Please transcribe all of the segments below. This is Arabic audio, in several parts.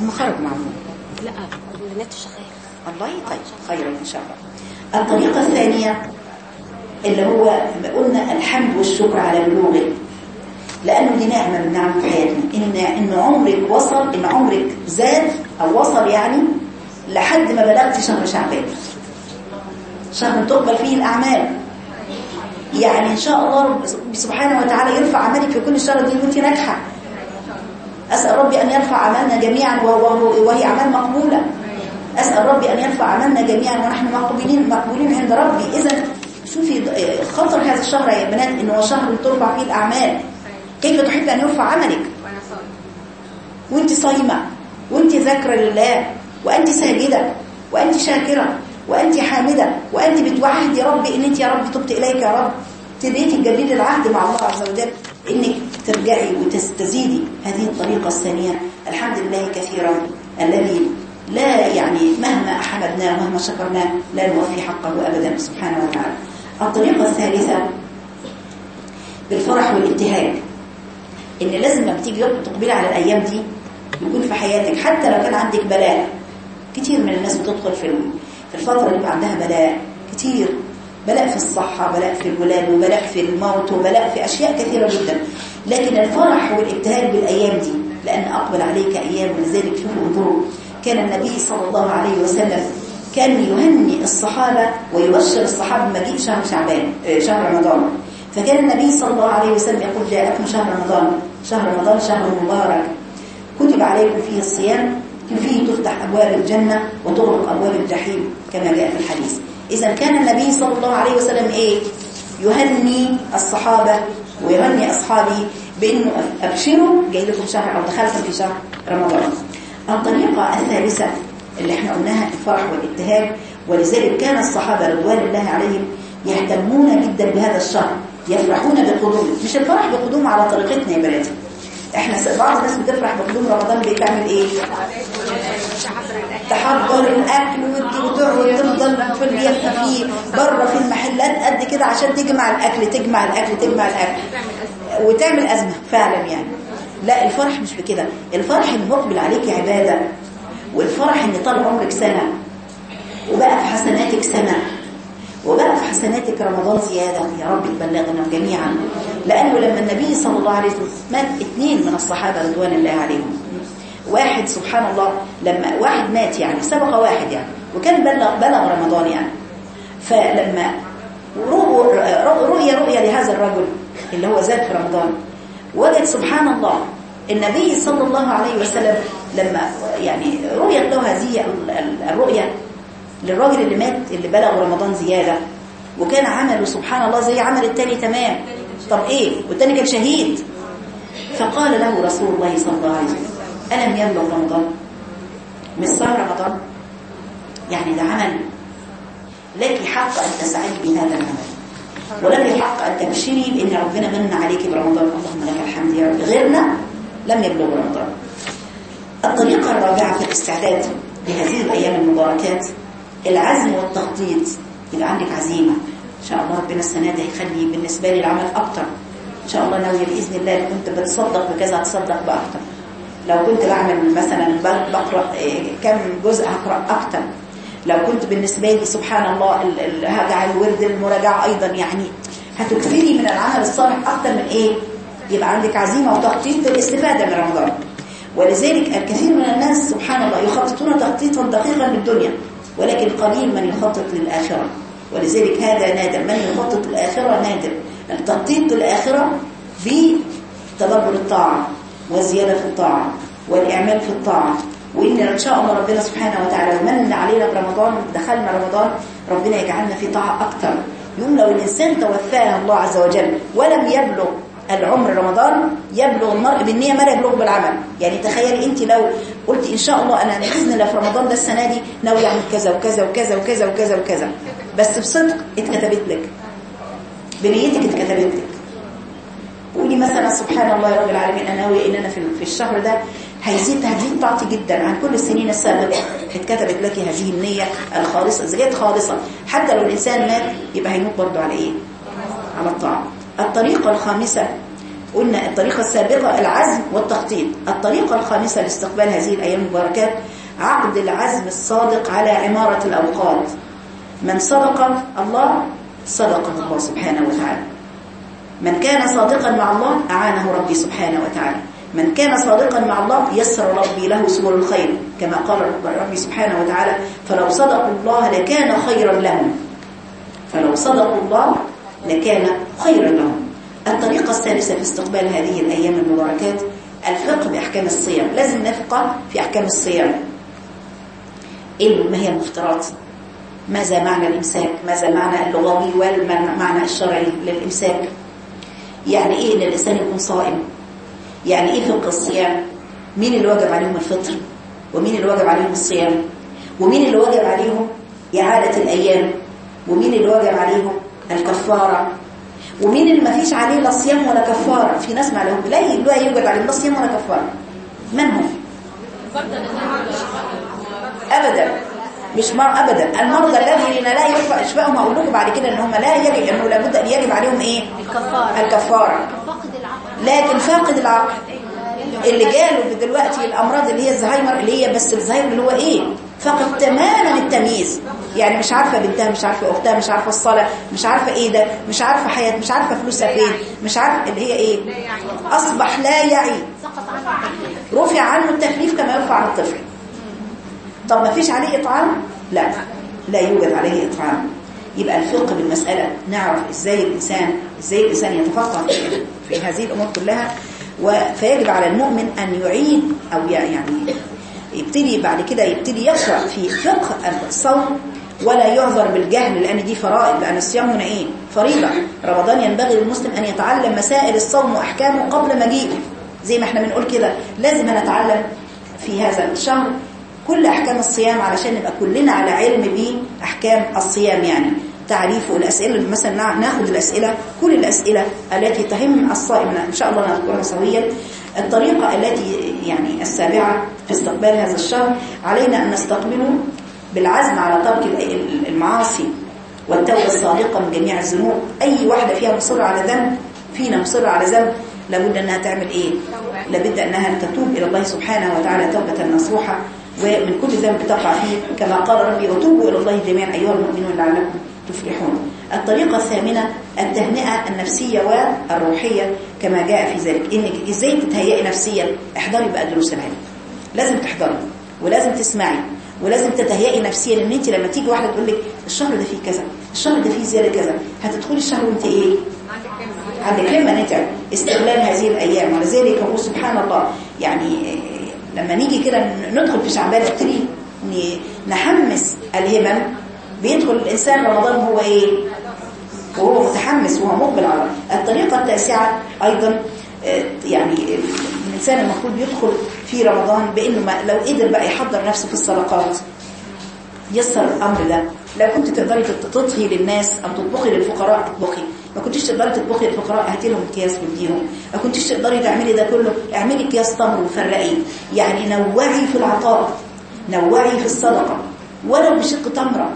هم خرجوا معهم لا النت شغال. الله طيب خيرا إن شاء الله. الطريقة الثانية اللي هو قلنا الحمد والشكر على بلوغه لأنه دي نعمة من نعم حياتنا. ان إن عمرك وصل إن عمرك زاد أو وصل يعني لحد ما بلغت شهر شعبان. شهر تقبل فيه الأعمال. يعني إن شاء الله سبحانه وتعالى يرفع عملك في كل الشهر دي وانت ناجحة. أسأل ربي أن يرفع عملنا جميعا وهي أعمال مقبولة. أسأل ربي أن يرفع عملنا جميعا ونحن مقبولين مقبولين عند ربي. اذا شوفي خطر هذا الشهر يا بنات إنه هو شهر ترفع فيه الأعمال. كيف تحب أن يرفع عملك؟ وأنت صايمة وأنت ذاكرة لله وأنت ساجدة وأنت شاكرة وأنت حامدة وأنت بتوحدي ربي إن أنت يا رب تبت إليك يا رب. تبيتي تجددي العهد مع الله عز وجل إنك ترجعي وتستزيدي هذه الطريقة الثانية الحمد لله كثيرا الذي لا يعني مهما احمدناه ومهما شكرناه لا نوفي حقه ابدا سبحانه وتعالى. الطريقة الثالثة بالفرح والابتهاج إن لازم لما تيجي تقبلي على الأيام دي يكون في حياتك حتى لو كان عندك بلاء. كتير من الناس بتدخل في ال- في الفترة اللي عندها بلاء. كتير. بلاء في الصحة بلاء في الولاد وبلاء في الموت وبلاء في أشياء كثيرة جدا. لكن الفرح والابتهاج بالأيام دي لأن أقبل عليك أيام ولذلك شوفوا انظروا. كان النبي صلى الله عليه وسلم كان يهني الصحابة ويبشر الصحابة بمجيء شهر شعبان آه، شهر رمضان. فكان النبي صلى الله عليه وسلم يقول جاءكم شهر رمضان شهر رمضان شهر مبارك. كتب عليكم فيه الصيام فيه تفتح أبواب الجنة وتغلق أبواب الجحيم كما جاء في الحديث. إذا كان النبي صلى الله عليه وسلم إيه؟ يهني الصحابة ويهني أصحابه بأنه أبشروا جاي لكم شهر أو دخلتم في شهر رمضان. الطريقة الثالثة اللي إحنا قلناها الفرح والابتهاج ولذلك كان الصحابة رضوان الله عليهم يهتمون جدا بهذا الشهر يفرحون بقدومه. مش الفرح بقدومه على طريقتنا يا بناتي إحنا بعض الناس بتفرح بقدوم رمضان بتعمل إيه؟ تحضر الأكل وت- وتقعد تفضل في اليافطه فيه بره في المحلات قد كده عشان تجمع الأكل تجمع الأكل تجمع الأكل. وتعمل أزمة فعلا يعني. لا الفرح مش بكده. الفرح إن مقبل عليك عبادة والفرح إن طال عمرك سنة وبقى في حسناتك سنة. في حسناتك رمضان زيادة. يا رب تبلغنا جميعا. لأنه لما النبي صلى الله عليه وسلم مات اثنين من الصحابة رضوان الله عليهم. واحد سبحان الله لما واحد مات يعني سبق واحد يعني وكان بلغ بلغ رمضان يعني. فلما رؤ- رؤ- رؤية رؤية لهذا الرجل اللي هو زاد في رمضان وجد سبحان الله النبي صلى الله عليه وسلم لما يعني رؤيت له هذه ال- ال- الرؤية. للراجل اللي مات اللي بلغ رمضان زيادة وكان عمله سبحان الله زي عمل التاني تمام. طب إيه؟ والتاني كان شهيد. فقال له رسول الله صلى الله عليه وسلم ألم يبلغ رمضان. مش صار رمضان؟ يعني ده عمل لك حق أن تسعدي بهذا العمل ولك حق أن تبشري بأن ربنا من عليك برمضان. اللهم لك الحمد يا رب. غيرنا لم يبلغ رمضان. الطريقة الرابعة في الاستعداد لهذه الأيام المباركات العزم والتخطيط. يبقى عندك عزيمة. إن شاء الله ربنا السنة دي هيخلي بالنسبة لي العمل أكتر. إن شاء الله ناوية بإذن الله لو كنت بتصدق بكذا هتصدق بأكتر. لو كنت بعمل مثلا بقرأ إيه، كم جزء هقرأ أكتر. لو كنت بالنسبة لي سبحان الله ال- ال- هجعل ورد المراجعة أيضا يعني هتكثري من العمل الصالح أكتر من إيه؟ يبقى عندك عزيمة وتخطيط للاستفادة من رمضان. ولذلك الكثير من الناس سبحان الله يخططون تخطيطا دقيقا للدنيا. ولكن قليل من يخطط للآخرة. ولذلك هذا نادر. من يخطط للآخرة؟ نادر. التخطيط للآخرة بتدبر الطاعة والزيادة في الطاعة والإعمال في الطاعة. وإن إن شاء الله ربنا سبحانه وتعالى من علينا برمضان دخلنا رمضان ربنا يجعلنا في طاعة أكثر. يوم لو الإنسان توفاه الله عز وجل ولم يبلغ العمر رمضان يبلغ المرء بالنية ما لا يبلغ بالعمل. يعني تخيلي انت لو قلت إن شاء الله أنا بإذن الله في رمضان ده السنة دي ناوي أعمل كذا وكذا وكذا وكذا وكذا وكذا. بس بصدق اتكتبت لك. بنيتك اتكتبت لك. قولي مثلا سبحان الله يا رب العالمين أنا ناوي إن أنا في الشهر ده هيزيد تهديد طاعتي جدا عن كل السنين السابقة. اتكتبت لك هذه النية الخالصة كانت خالصه حتى لو الإنسان مات يبقى هيموت برضه على إيه؟ على الطاعه الطريقة الخامسة قلنا الطريقة السابقة العزم والتخطيط. الطريقة الخامسة لاستقبال هذه الأيام المباركات عقد العزم الصادق على عمارة الأوقات. من صدق الله صدقه الله سبحانه وتعالى. من كان صادقا مع الله أعانه ربي سبحانه وتعالى. من كان صادقا مع الله يسر ربي له سبل الخير. كما قال ربي سبحانه وتعالى فلو صدقوا الله لكان خيرا لهم. فلو صدقوا الله لكان خيرا لهم الطريقة الثالثة في استقبال هذه الأيام المباركات الفقه بأحكام الصيام. لازم نفقة في أحكام الصيام. إيه ما هي المفترات ماذا معنى الإمساك؟ ماذا معنى اللغوي والمعنى الشرعي للإمساك؟ يعني إيه إن الإنسان يكون صائم؟ يعني إيه فقه الصيام؟ مين اللي واجب عليهم الفطر؟ ومين اللي واجب عليهم الصيام؟ ومين اللي واجب عليهم إعادة الأيام؟ ومين اللي واجب عليهم الكفارة. ومين اللي ما فيش عليه لا صيام ولا كفارة؟ في ناس ما عليهم. لا لا يوجب عليهم لا صيام ولا كفارة. من هم؟ أبدا. مش مر أبدا. المرضى الذين لا يرفع إشفائهم أقول لكم بعد كده إن هم لا يجب إنه لابد أن يجب عليهم إيه؟ الكفارة. الكفارة. لكن فاقد العقل. اللي جاله دلوقتي الأمراض اللي هي الزهايمر اللي هي بس الزهايمر اللي هو إيه؟ فقد تماما التمييز. يعني مش عارفة بنتها مش عارفة أختها مش عارفة الصلاة مش عارفة إيه ده مش عارفة حياة مش عارفة فلوسها فين مش عارفة اللي هي إيه. أصبح لا يعي. رفع عنه التكليف كما يرفع عن الطفل. طب ما فيش عليه إطعام؟ لا. لا يوجد عليه إطعام. يبقى الفقه بالمسألة. نعرف إزاي الإنسان إزاي الإنسان يتفقه في, هذه الأمور كلها فيجب على المؤمن أن يعيد ي- يعني يبتدي بعد كده يبتدي يقرأ في فقه الصوم ولا يعذر بالجهل لأن دي فرائض لأن الصيام هنا إيه فريضة. رمضان ينبغي للمسلم أن يتعلم مسائل الصوم وأحكامه قبل مجيئه زي ما إحنا بنقول كده لازم نتعلم في هذا الشهر كل أحكام الصيام علشان نبقى كلنا على علم بأحكام الصيام يعني. تعريف الأسئلة مثلا ناخد الأسئلة كل الأسئلة التي تهم الصائم إن شاء الله نذكرها سويا. الطريقة التي يعني السابعة في استقبال هذا الشهر علينا أن نستقبله بالعزم على ترك ال- المعاصي والتوبة الصادقة من جميع الذنوب. أي واحدة فيها مصره على ذنب فينا مصره على ذنب. لابد أنها تعمل إيه؟ لابد أنها تتوب إلى الله سبحانه وتعالى توبة نصوحة ومن كل ذنب تقع فيه. كما قال ربي وتوبوا إلى الله جميعا أيها المؤمنون لعلكم تفلحون. الطريقة الثامنة التهنئة النفسية والروحية كما جاء في ذلك. إنك إزاي تتهيئي نفسيا؟ احضري بقى دروس العلم. لازم تحضري ولازم تسمعي ولازم تتهيئي نفسيا إن انت لما تيجي واحدة تقول لك الشهر ده فيه كذا الشهر ده فيه زيادة كذا هتدخلي الشهر وانت إيه؟ عندك لما نتعب. استغلال هذه الأيام. ولذلك هو سبحان الله يعني لما نيجي كده ندخل في شعبان نبتدي نحمس الهمم. بيدخل الإنسان رمضان وهو إيه؟ وهو متحمس وهو مقبل على الطريقة التاسعة أيضا. آه، يعني الإنسان المفروض يدخل في رمضان بإنه ما لو قدر بقى يحضر نفسه في الصدقات يسر الأمر ده. لو كنت تقدري تط- تطهي للناس أو تطبخي للفقراء اطبخي. ما كنتيش تقدري تطبخي للفقراء هاتي لهم اكياس واديهم ما كنتيش تقدري تعملي ده كله. اعملي اكياس تمر وفرقي. يعني نوعي في العطاء نوعي في الصدقة. ولو بشق تمرة.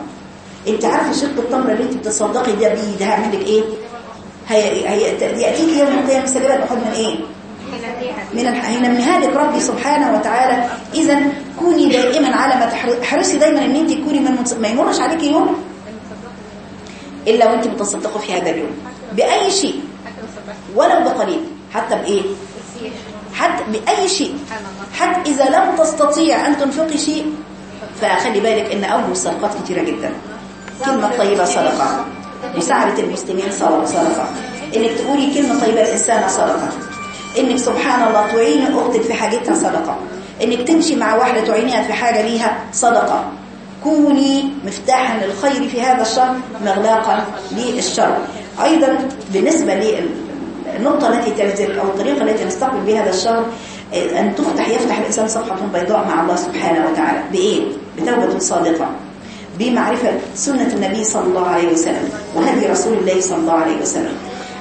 انت عارفة شق التمرة اللي انت بتصدقي ده بيه ده هيعمل لك إيه؟ هي هي ياتيك يوم القيامة سلبا بحد من إيه؟ من الح... هينميها لك ربي سبحانه وتعالى. اذا كوني دائما على ما تحر- احرصي دايما إن انت تكوني من. ما يمرش عليكي يوم إلا وانت متصدقه في هذا اليوم. بأي شيء. ولو بقليل. حتى بإيه؟ حتى بأي شيء. حتى إذا لم تستطيع أن تنفقي شيء فخلي بالك إن اول الصدقات كتيرة جدا. كلمة طيبة صدقة. مساعده المسلمين صدقة. إنك تقولي كلمة طيبة للانسان صدقة. إنك سبحان الله تعيني أختك في حاجتها صدقة. إنك تمشي مع واحدة تعينيها في حاجة ليها صدقة. كوني مفتاحا للخير في هذا الشهر مغلاقا للشر. أيضا بالنسبة للنقطة التي تنزل أو الطريقة التي نستقبل بها هذا الشهر آه، أن تفتح يفتح الإنسان صفحة بيضاء مع الله سبحانه وتعالى. بإيه؟ بتوبة صادقة. بمعرفة سنة النبي صلى الله عليه وسلم وهدي رسول الله صلى الله عليه وسلم.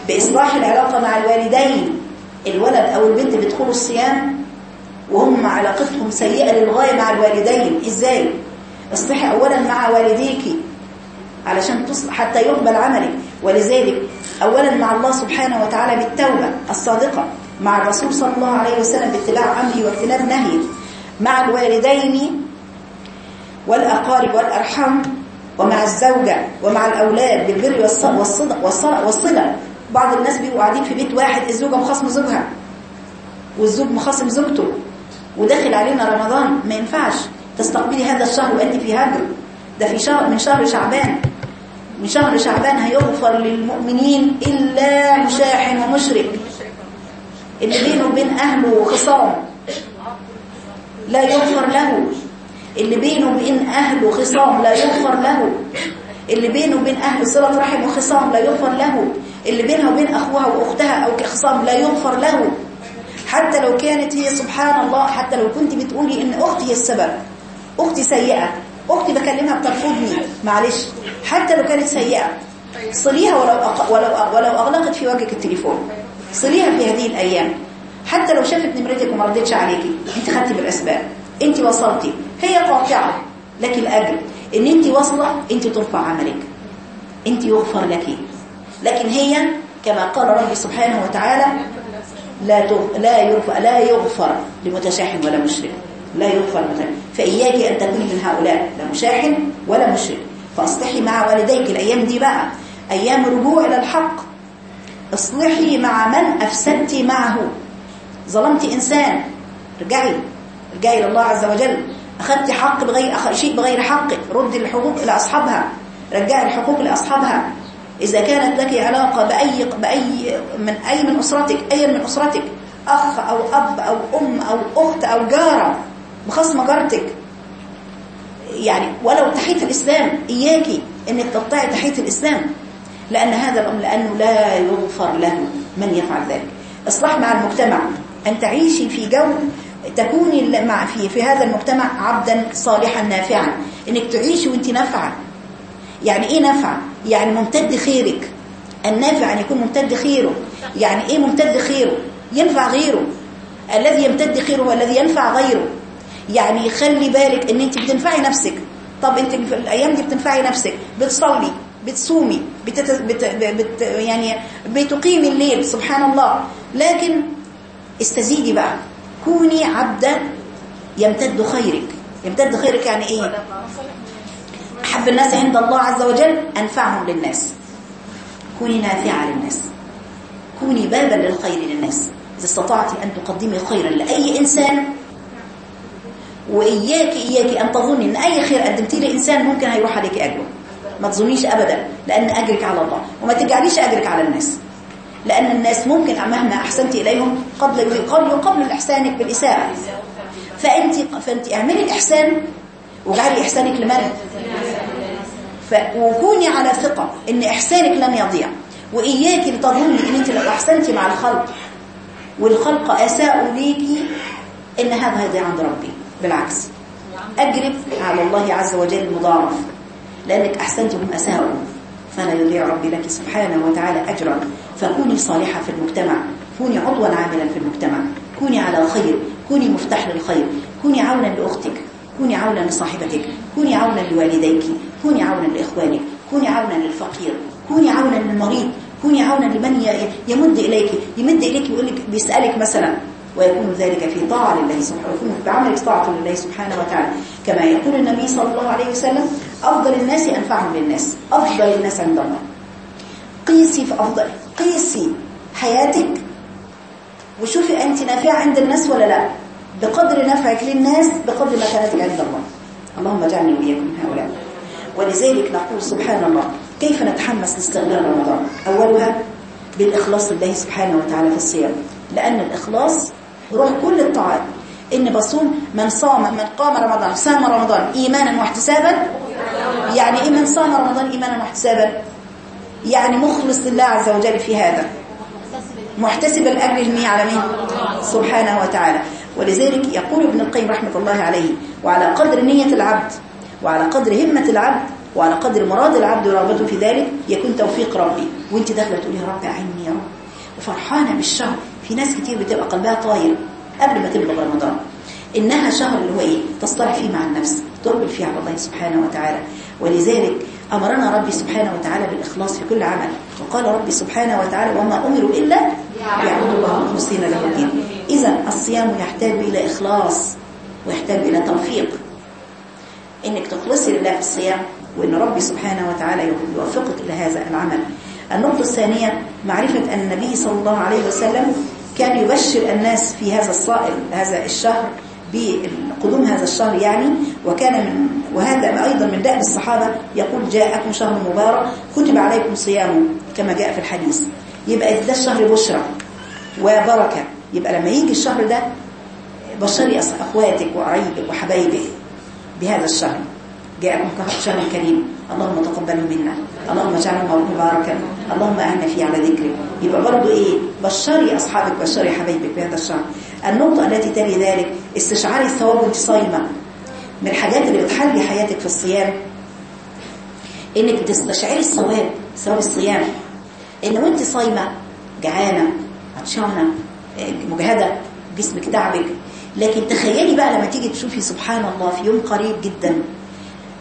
بإصلاح العلاقة مع الوالدين. الولد أو البنت بيدخلوا الصيام وهم علاقتهم سيئة للغاية مع الوالدين. إزاي؟ اصلحي أولا مع والديك علشان تصلح حتى يقبل عملك. ولذلك أولا مع الله سبحانه وتعالى بالتوبة الصادقة مع الرسول صلى الله عليه وسلم باتباع أمره واجتناب نهيه مع الوالدين والأقارب والأرحام ومع الزوجة ومع الأولاد بالبر والص- والصدق والصلة. بعض الناس بيبقوا قاعدين في بيت واحد الزوجة مخاصمة زوجها. والزوج مخاصم زوجته. وداخل علينا رمضان ما ينفعش تستقبلي هذا الشهر وأنت في هجر. ده في شهر من شهر شعبان. من شهر شعبان هيغفر للمؤمنين إلا مشاحن ومشرك. اللي بينه وبين أهله خصام. لا يغفر له. اللي بينه وبين أهله خصام لا يغفر له. اللي بينه وبين أهله صلة رحم وخصام لا يغفر له. اللي بينها وبين أخوها وأختها أو خصام لا يغفر له. حتى لو كانت هي سبحان الله حتى لو كنت بتقولي إن أختي هي السبب أختي سيئة أختي بكلمها بترفضني معلش. حتى لو كانت سيئة صليها ولو أق... ولو أ- ولو أغلقت في وجهك التليفون. صليها في هذه الأيام. حتى لو شافت نمرتك وما ردتش عليكي. أنت خدتي بالأسباب. أنت وصلتي. هي قاطعة لك الأجر إن أنت واصلة أنت ترفع عملك. أنت يغفر لك. لكن هي كما قال ربي سبحانه وتعالى لا. لا يغفر لا يغفر لمتشاحن ولا مشرك. لا يغفر لمتشاحن فإياك أن تكوني من هؤلاء لا مشاحن ولا مشرك. فاصلحي مع والديك الأيام دي بقى. أيام رجوع إلى الحق. اصلحي مع من أفسدت معه. ظلمت إنسان. ارجعي. ارجعي إلى الله عز وجل. أخذت حق بغير أخ... شيء بغير حقك. ردي الحقوق إلى أصحابها. رجعي الحقوق لأصحابها إذا كانت لك علاقة بأي بأي من أي من أسرتك أي من أسرتك أخ أو أب أو أم أو أخت أو جارة بخصم جارتك. يعني ولو تحية الإسلام إياكي إنك تقطعي تحية الإسلام. لأن هذا الأمر لأنه لا يغفر له من يفعل ذلك. إصلاح مع المجتمع. أن تعيشي في جو تكوني مع في في هذا المجتمع عبدا صالحا نافعا. إنك تعيشي وأنت نافعة. يعني إيه نافعة؟ يعني ممتد خيرك النافع أن يكون ممتد خيره يعني إيه ممتد خيره؟ ينفع غيره. الذي يمتد خيره هو الذي ينفع غيره. يعني خلي بالك إن أنت بتنفعي نفسك. طب أنت في الأيام دي بتنفعي نفسك. بتصلي بتصومي بتت... بت... بت... يعني بتقيمي الليل سبحان الله. لكن استزيدي بقى. كوني عبدا يمتد خيرك. يمتد خيرك يعني إيه؟ أحب الناس عند الله عز وجل أنفعهم للناس. كوني نافعة للناس. كوني بابا للخير للناس. إذا استطعتي أن تقدمي خيرا لأي إنسان وإياك إياك أن تظني أن أي خير قدمتيه لإنسان ممكن هيروح عليك أجره. ما تظنيش أبدا لأن أجرك على الله. وما تجعليش أجرك على الناس. لأن الناس ممكن مهما أحسنت إليهم قبل قبل قبل إحسانك بالإساءة. فأنت فأنت أعملي الإحسان واجعلي إحسانك لمن. وكوني على ثقة إن إحسانك لن يضيع. وإياك لتظني إن أنت لو أحسنتي مع الخلق. والخلق أساءوا ليكي إن هذا هذا عند ربي. بالعكس. أجرك على الله عز وجل مضاعف. لأنك أحسنت هم أساءوا. فلا يضيع ربي لك سبحانه وتعالى أجرا. فكوني صالحة في المجتمع. كوني عضوا عاملا في المجتمع. كوني على خير كوني مفتاح للخير. كوني عونا لأختك. كوني عونا لصاحبتك. كوني عونا لوالديك. كوني عونا لإخوانك كوني عونا للفقير كوني عونا للمريض كوني عونا لمن يمد إليك يمد إليك ويقول لك بيسألك مثلا ويكون ذلك في طاعة لله سبحانه ويكون بعملك طاعة لله سبحانه وتعالى. كما يقول النبي صلى الله عليه وسلم أفضل الناس أنفعهم للناس أفضل الناس عند الله. قيسي في أفضل قيسي حياتك. وشوفي أنت نافعة عند الناس ولا لا. بقدر نفعك للناس بقدر مكانتك عند الله. اللهم اجعلني وإياكم هؤلاء. ولذلك نقول سبحان الله كيف نتحمس لاستغلال رمضان؟ أولها بالإخلاص لله سبحانه وتعالى في الصيام. لأن الإخلاص روح كل الطاعات. إن بصوم من صام من قام رمضان صام رمضان إيمانا واحتسابا؟ يعني إيه من صام رمضان إيمانا واحتسابا؟ يعني مخلص لله عز وجل في هذا. محتسب الأجر المية على مين؟ سبحانه وتعالى. ولذلك يقول ابن القيم رحمة الله عليه وعلى قدر نية العبد وعلى قدر همة العبد وعلى قدر مراد العبد ورغبته في ذلك يكون توفيق ربي. وانت داخلة تقولي يا رب أعني يا رب. وفرحانة بالشهر. في ناس كتير بتبقى قلبها طاير قبل ما تبلغ رمضان. إنها شهر اللي هو إيه؟ تصطلح فيه مع النفس تقبل فيه على الله سبحانه وتعالى. ولذلك أمرنا ربي سبحانه وتعالى بالإخلاص في كل عمل. وقال ربي سبحانه وتعالى وما أمروا إلا ليعبدوا الله مخلصين له الدين. إذا الصيام يحتاج إلى إخلاص ويحتاج إلى توفيق. إنك تخلصي لله في الصيام وإن ربي سبحانه وتعالى يوفقك إلى هذا العمل. النقطة الثانية معرفة أن النبي صلى الله عليه وسلم كان يبشر الناس في هذا الصائل هذا الشهر بقدوم هذا الشهر يعني وكان من وهذا أيضا من دأب الصحابة يقول جاءكم شهر مبارك كتب عليكم صيامه كما جاء في الحديث. يبقى ده الشهر بشرى وبركة. يبقى لما يجي الشهر ده بشري أخواتك وقرايبك وحبايبك. بهذا الشهر. جاءكم شهر كريم. اللهم تقبله منا. اللهم اجعله مباركا. اللهم اعنا فيه على ذكرك. يبقى برضه إيه؟ بشري أصحابك بشري حبايبك بهذا الشهر. النقطة التي تلي ذلك استشعار الثواب وانت صايمه من الحاجات اللي بتحلي حياتك في الصيام إنك تستشعري الثواب ثواب الصيام. إن وأنت صايمة جعانة عطشانة مجهدة جسمك تعبك لكن تخيلي بقى لما تيجي تشوفي سبحان الله في يوم قريب جدا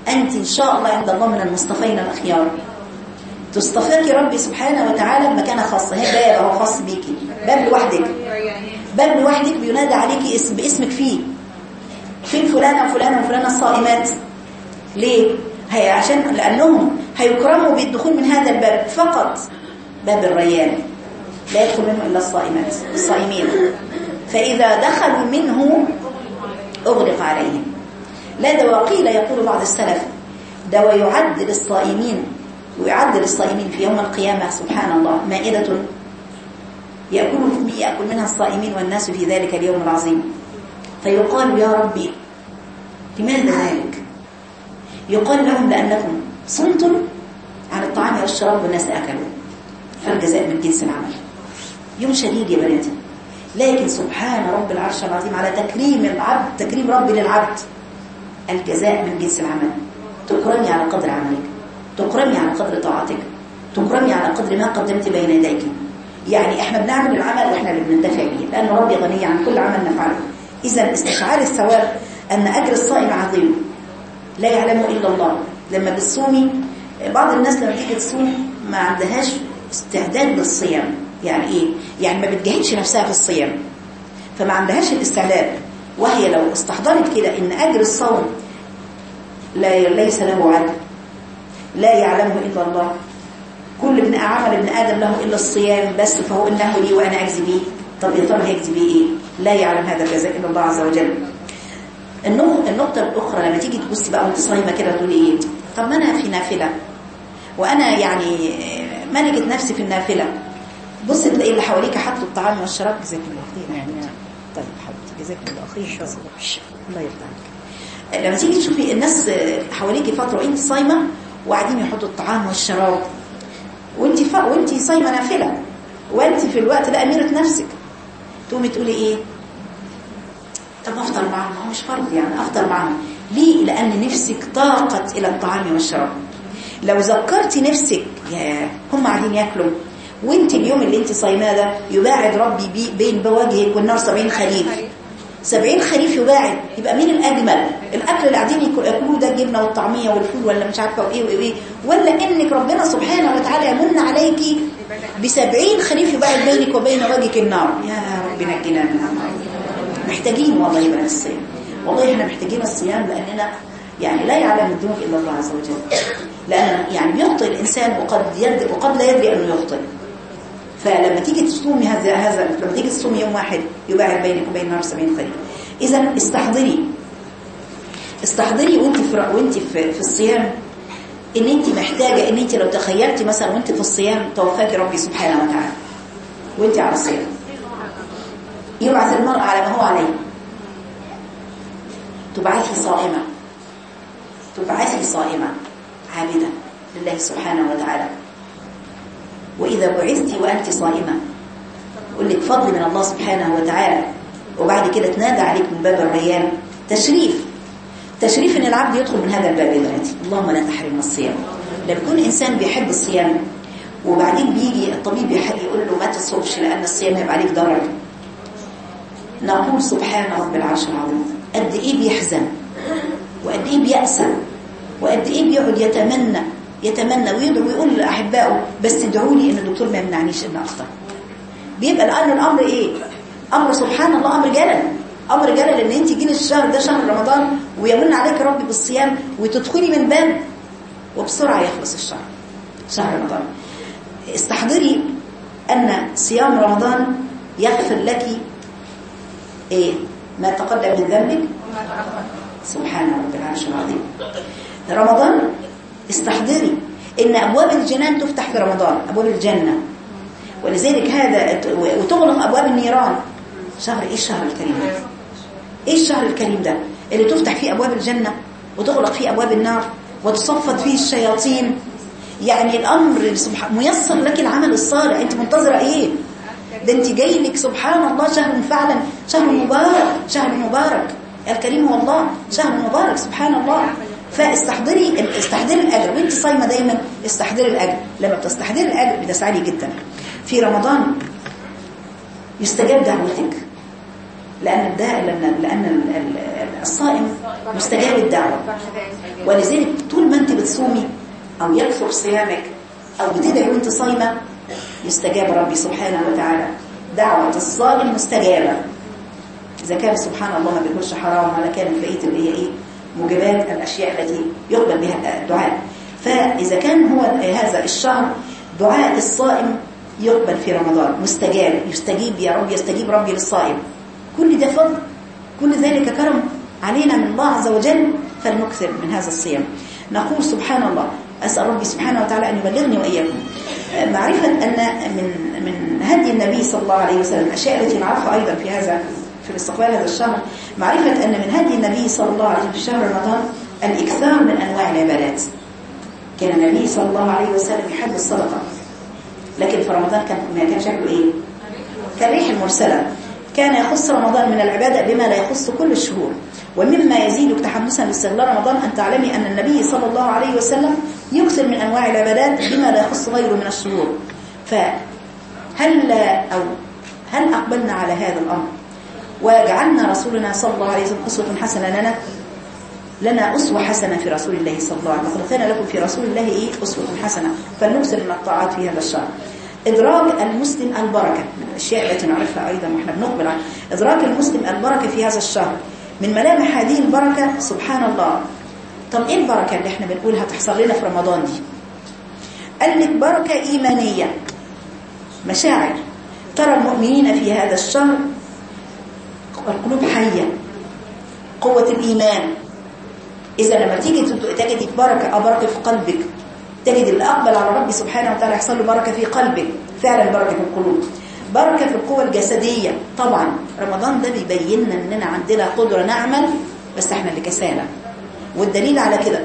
أنت إن شاء الله عند الله من المصطفين الأخيار. تصطفيك ربي سبحانه وتعالى بمكانة خاصة. هي باب هو خاص بيكي باب لوحدك. باب لوحدك بينادى عليكي اسم باسمك فيه. فين فلانة وفلانة وفلانة الصائمات؟ ليه؟ هي عشان لأنهم هيكرموا بالدخول من هذا الباب. فقط باب الريان. لا يدخل منه إلا الصائمات الصائمين. فإذا دخلوا منه أغلق عليهم. لا ده وقيل يقول بعض السلف ده ويعد للصائمين ويعد للصائمين في يوم القيامة سبحان الله مائدة يأكل, يأكل منها الصائمين والناس في ذلك اليوم العظيم. فيقال يا ربي لماذا ذلك؟ يقال لهم لأنكم صمتم عن الطعام والشراب والناس أكلوا. فالجزاء من جنس العمل. يوم شديد يا بناتي لكن سبحان رب العرش العظيم على تكريم العبد تكريم ربي للعبد. الجزاء من جنس العمل. تكرمي على قدر عملك. تكرمي على قدر طاعتك. تكرمي على قدر ما قدمت بين يديك. يعني إحنا بنعمل العمل وإحنا اللي بننتفع به. لأن ربي غني عن كل عمل نفعله. اذا استشعار الثواب أن أجر الصائم عظيم. لا يعلمه إلا الله. لما بتصومي بعض الناس لما تيجي تصوم ما عندهاش استعداد للصيام. يعني إيه؟ يعني ما بتجهدش نفسها في الصيام. فما عندهاش الاستعداد وهي لو استحضرت كده إن أجر الصوم لا ليس له عدل. لا يعلمه إلا الله. كل ابن عمل ابن آدم له إلا الصيام بس فهو انه لي وأنا أجزي به طب يا ترى هيجزي به إيه؟ لا يعلم هذا الجزاء إلا الله عز وجل. النقطة الأخرى لما تيجي تبصي بقى وأنت صايمة كده تقولي إيه؟ طب ما أنا في نافلة. وأنا يعني ملكة نفسي في النافلة. بص تلاقي اللي حواليك حطوا الطعام والشراب. جزاك الله خير. يعني طيب حبيبتي جزاك الله خير. الله. يرضى عليك لما تيجي تشوفي الناس حواليك فتره وانت صايمة وقاعدين يحطوا الطعام والشراب. وانت ف... وانت صايمة نافلة. وانت في الوقت ده اميره نفسك. تقومي تقولي إيه؟ طب أفطر معاهم. هو مش فرض يعني أفطر معاهم. ليه؟ لأن نفسك طاقت إلى الطعام والشراب. لو ذكرتي نفسك يا هم قاعدين ياكلوا. وانت اليوم اللي انت صايماه ده يباعد ربي بي بين بوجهك والنار 70 خريف. 70 خريف يباعد. يبقى مين الأجمل؟ الأكل اللي قاعدين ياكلوه ده الجبنه والطعمية والفول ولا مش عارفة وإيه وإيه ولا إنك ربنا سبحانه وتعالى يمن عليكي ب 70 خريف يباعد بينك وبين وجهك النار. يا رب نجينا من النار. محتاجين والله بنات الصيام. والله إحنا محتاجين الصيام لأننا يعني لا يعلم الذنوب إلا الله عز وجل. لأن يعني بيخطئ الإنسان وقد يد وقد لا يدري أنه يخطئ فلما تيجي تصومي هذا هذا لما تيجي تصومي يوم واحد يباعد بينك وبين النار 70 خريف إذا استحضري. استحضري وأنت في وأنت في, في الصيام. إن أنت محتاجة إن أنت لو تخيلتي مثلا وأنت في الصيام توفاك ربي سبحانه وتعالى. وأنت على الصيام. يبعث المرء على ما هو عليه. تبعثي صائمة. تبعثي صائمة. عابدة لله سبحانه وتعالى. وإذا بعثتي وأنت صائمة. يقول لك فضل من الله سبحانه وتعالى. وبعد كده تنادى عليك من باب الريان. تشريف. تشريف إن العبد يدخل من هذا الباب بناتي اللهم لا تحرمنا الصيام. لما يكون إنسان بيحب الصيام. وبعدين بيجي الطبيب يقول له ما تصومش لأن الصيام هيبقى عليك ضرر. نقول سبحان رب العرش العظيم. قد إيه بيحزن؟ وقد إيه بيأسى؟ وقد إيه بيقعد يتمنى؟ يتمنى ويدعو ويقول لأحبائه بس ادعوا لي إن الدكتور ما يمنعنيش ان افطر بيبقى الان الأمر إيه؟ أمر سبحان الله أمر جلل. أمر جلل إن انت جيلي الشهر ده شهر رمضان ويمن عليك ربي بالصيام وتدخلي من باب وبسرعة يخلص الشهر شهر رمضان. استحضري أن صيام رمضان يغفر لك إيه؟ ما تقدم من ذنبك. سبحان رب العظيم. رمضان استحضري إن أبواب الجنان تفتح في رمضان أبواب الجنة. ولذلك هذا وتغلق أبواب النيران. شهر إيه الشهر الكريم ده؟ إيه الشهر الكريم ده؟ اللي تفتح فيه أبواب الجنة وتغلق فيه أبواب النار وتصفد فيه الشياطين. يعني الأمر ميسر لك العمل الصالح. أنت منتظرة إيه؟ ده أنت جاي لك سبحان الله شهر فعلا. شهر مبارك شهر مبارك. الكريم هو الله. شهر مبارك سبحان الله. فاستحضري استحضري الأجر. وانت صايمة دايما استحضري الأجر. لما بتستحضري الأجر بتسعدي جدا. في رمضان يستجاب دعوتك لأن الداء لأن لأن الصائم مستجاب الدعوة. ولذلك طول ما انت بتصومي أو يكثر صيامك أو بتدعي وانت صايمة يستجاب ربي سبحانه وتعالى. دعوة الصائم مستجابة. إذا كان سبحان الله ما بيكونش حرام ولا كانت بقيه اللي هي إيه؟ موجبات الأشياء التي يقبل بها الدعاء. فإذا كان هو هذا الشهر دعاء الصائم يقبل في رمضان مستجاب يستجيب يا رب يستجيب ربي للصائم. كل ده فضل كل ذلك كرم علينا من الله عز وجل فلنكثر من هذا الصيام. نقول سبحان الله أسأل ربي سبحانه وتعالى أن يبلغني وإياكم. معرفة أن من من هدي النبي صلى الله عليه وسلم الأشياء التي نعرفها أيضا في هذا في الاستقبال هذا الشهر معرفة أن من هدي النبي صلى الله عليه وسلم في شهر رمضان الإكثار من أنواع العبادات. كان النبي صلى الله عليه وسلم يحب الصدقة. لكن في رمضان كان ما كان شكله إيه؟ كالريح المرسلة كان يخص رمضان من العبادة بما لا يخص كل الشهور. ومما يزيدك تحمسا لاستغلال رمضان أن تعلمي أن النبي صلى الله عليه وسلم يكثر من أنواع العبادات بما لا يخص غيره من الشهور. فهل أو هل أقبلنا على هذا الأمر؟ وجعلنا رسولنا صلى الله عليه وسلم أسوة حسنة لنا لنا أسوة حسنة في رسول الله صلى الله عليه وسلم. كان لكم في رسول الله إيه أسوة حسنة فلنكثر من الطاعات في هذا الشهر إدراك المسلم البركة من الأشياء التي نعرفها أيضا وإحنا بنقبل إدراك المسلم البركة في هذا الشهر من ملامح هذه البركة سبحان الله طب إيه البركة اللي إحنا بنقولها تحصل لنا في رمضان دي؟ قال لك بركة إيمانية مشاعر. ترى المؤمنين في هذا الشهر القلوب حية قوة الإيمان. إذا لما تيجي تجد بركة بركة في قلبك تجد اللي أقبل على ربي سبحانه وتعالى يحصل له بركة في قلبك. فعلا بركة في القلوب. بركة في القوة الجسدية. طبعا رمضان ده بيبين لنا إننا عندنا قدرة نعمل بس إحنا اللي كسالى والدليل على كده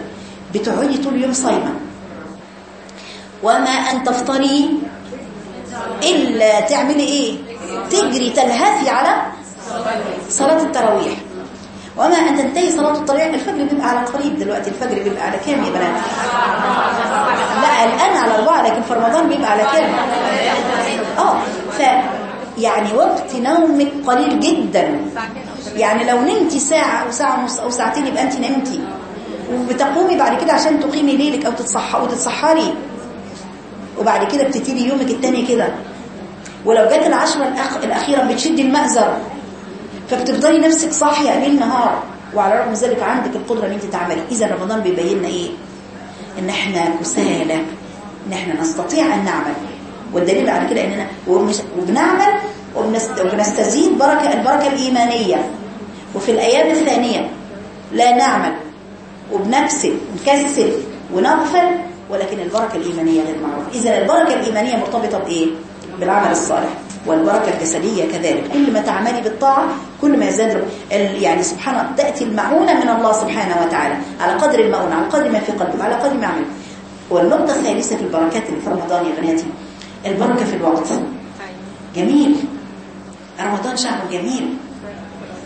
بتقعدي طول اليوم صايمة. وما أن تفطري إلا تعملي إيه؟ تجري تلهثي على صلاة التراويح. وما أن تنتهي صلاة التراويح الفجر بيبقى على قريب دلوقتي الفجر بيبقى على كام يا بنات؟ لا الآن على أربعة لكن في رمضان بيبقى على كام؟ آه ف يعني وقت نومك قليل جدا. يعني لو نمتي ساعة أو ساعة ونص أو ساعتين يبقى أنت نمتي. وبتقومي بعد كده عشان تقيمي ليلك أو تتصح أو تتسحري وبعد كده بتبتدي يومك التاني كده. ولو جت العشرة الأخ... الأخيرة بتشدي المأزر. فبتفضلي نفسك صاحية ليل نهار وعلى رغم ذلك عندك القدرة إن أنت تعملي. إذا رمضان بيبين لنا إيه؟ إن إحنا كسالى إن إحنا نستطيع أن نعمل. والدليل على كده إننا وبنعمل وبنست... وبنستزيد بركة البركة الإيمانية. وفي الأيام الثانية لا نعمل وبنكسل نكسل ونغفل ولكن البركة الإيمانية غير معروفة. إذا البركة الإيمانية مرتبطة بإيه؟ بالعمل الصالح. والبركة الجسدية كذلك. كل ما تعملي بالطاعة كل ما يزداد يعني سبحان الله تأتي المعونة من الله سبحانه وتعالى. على قدر المعونة على قدر ما في قلبك على قدر ما عمل والنقطة الثالثة في البركات اللي في رمضان يا بناتي البركة في الوقت. جميل. رمضان شهر جميل.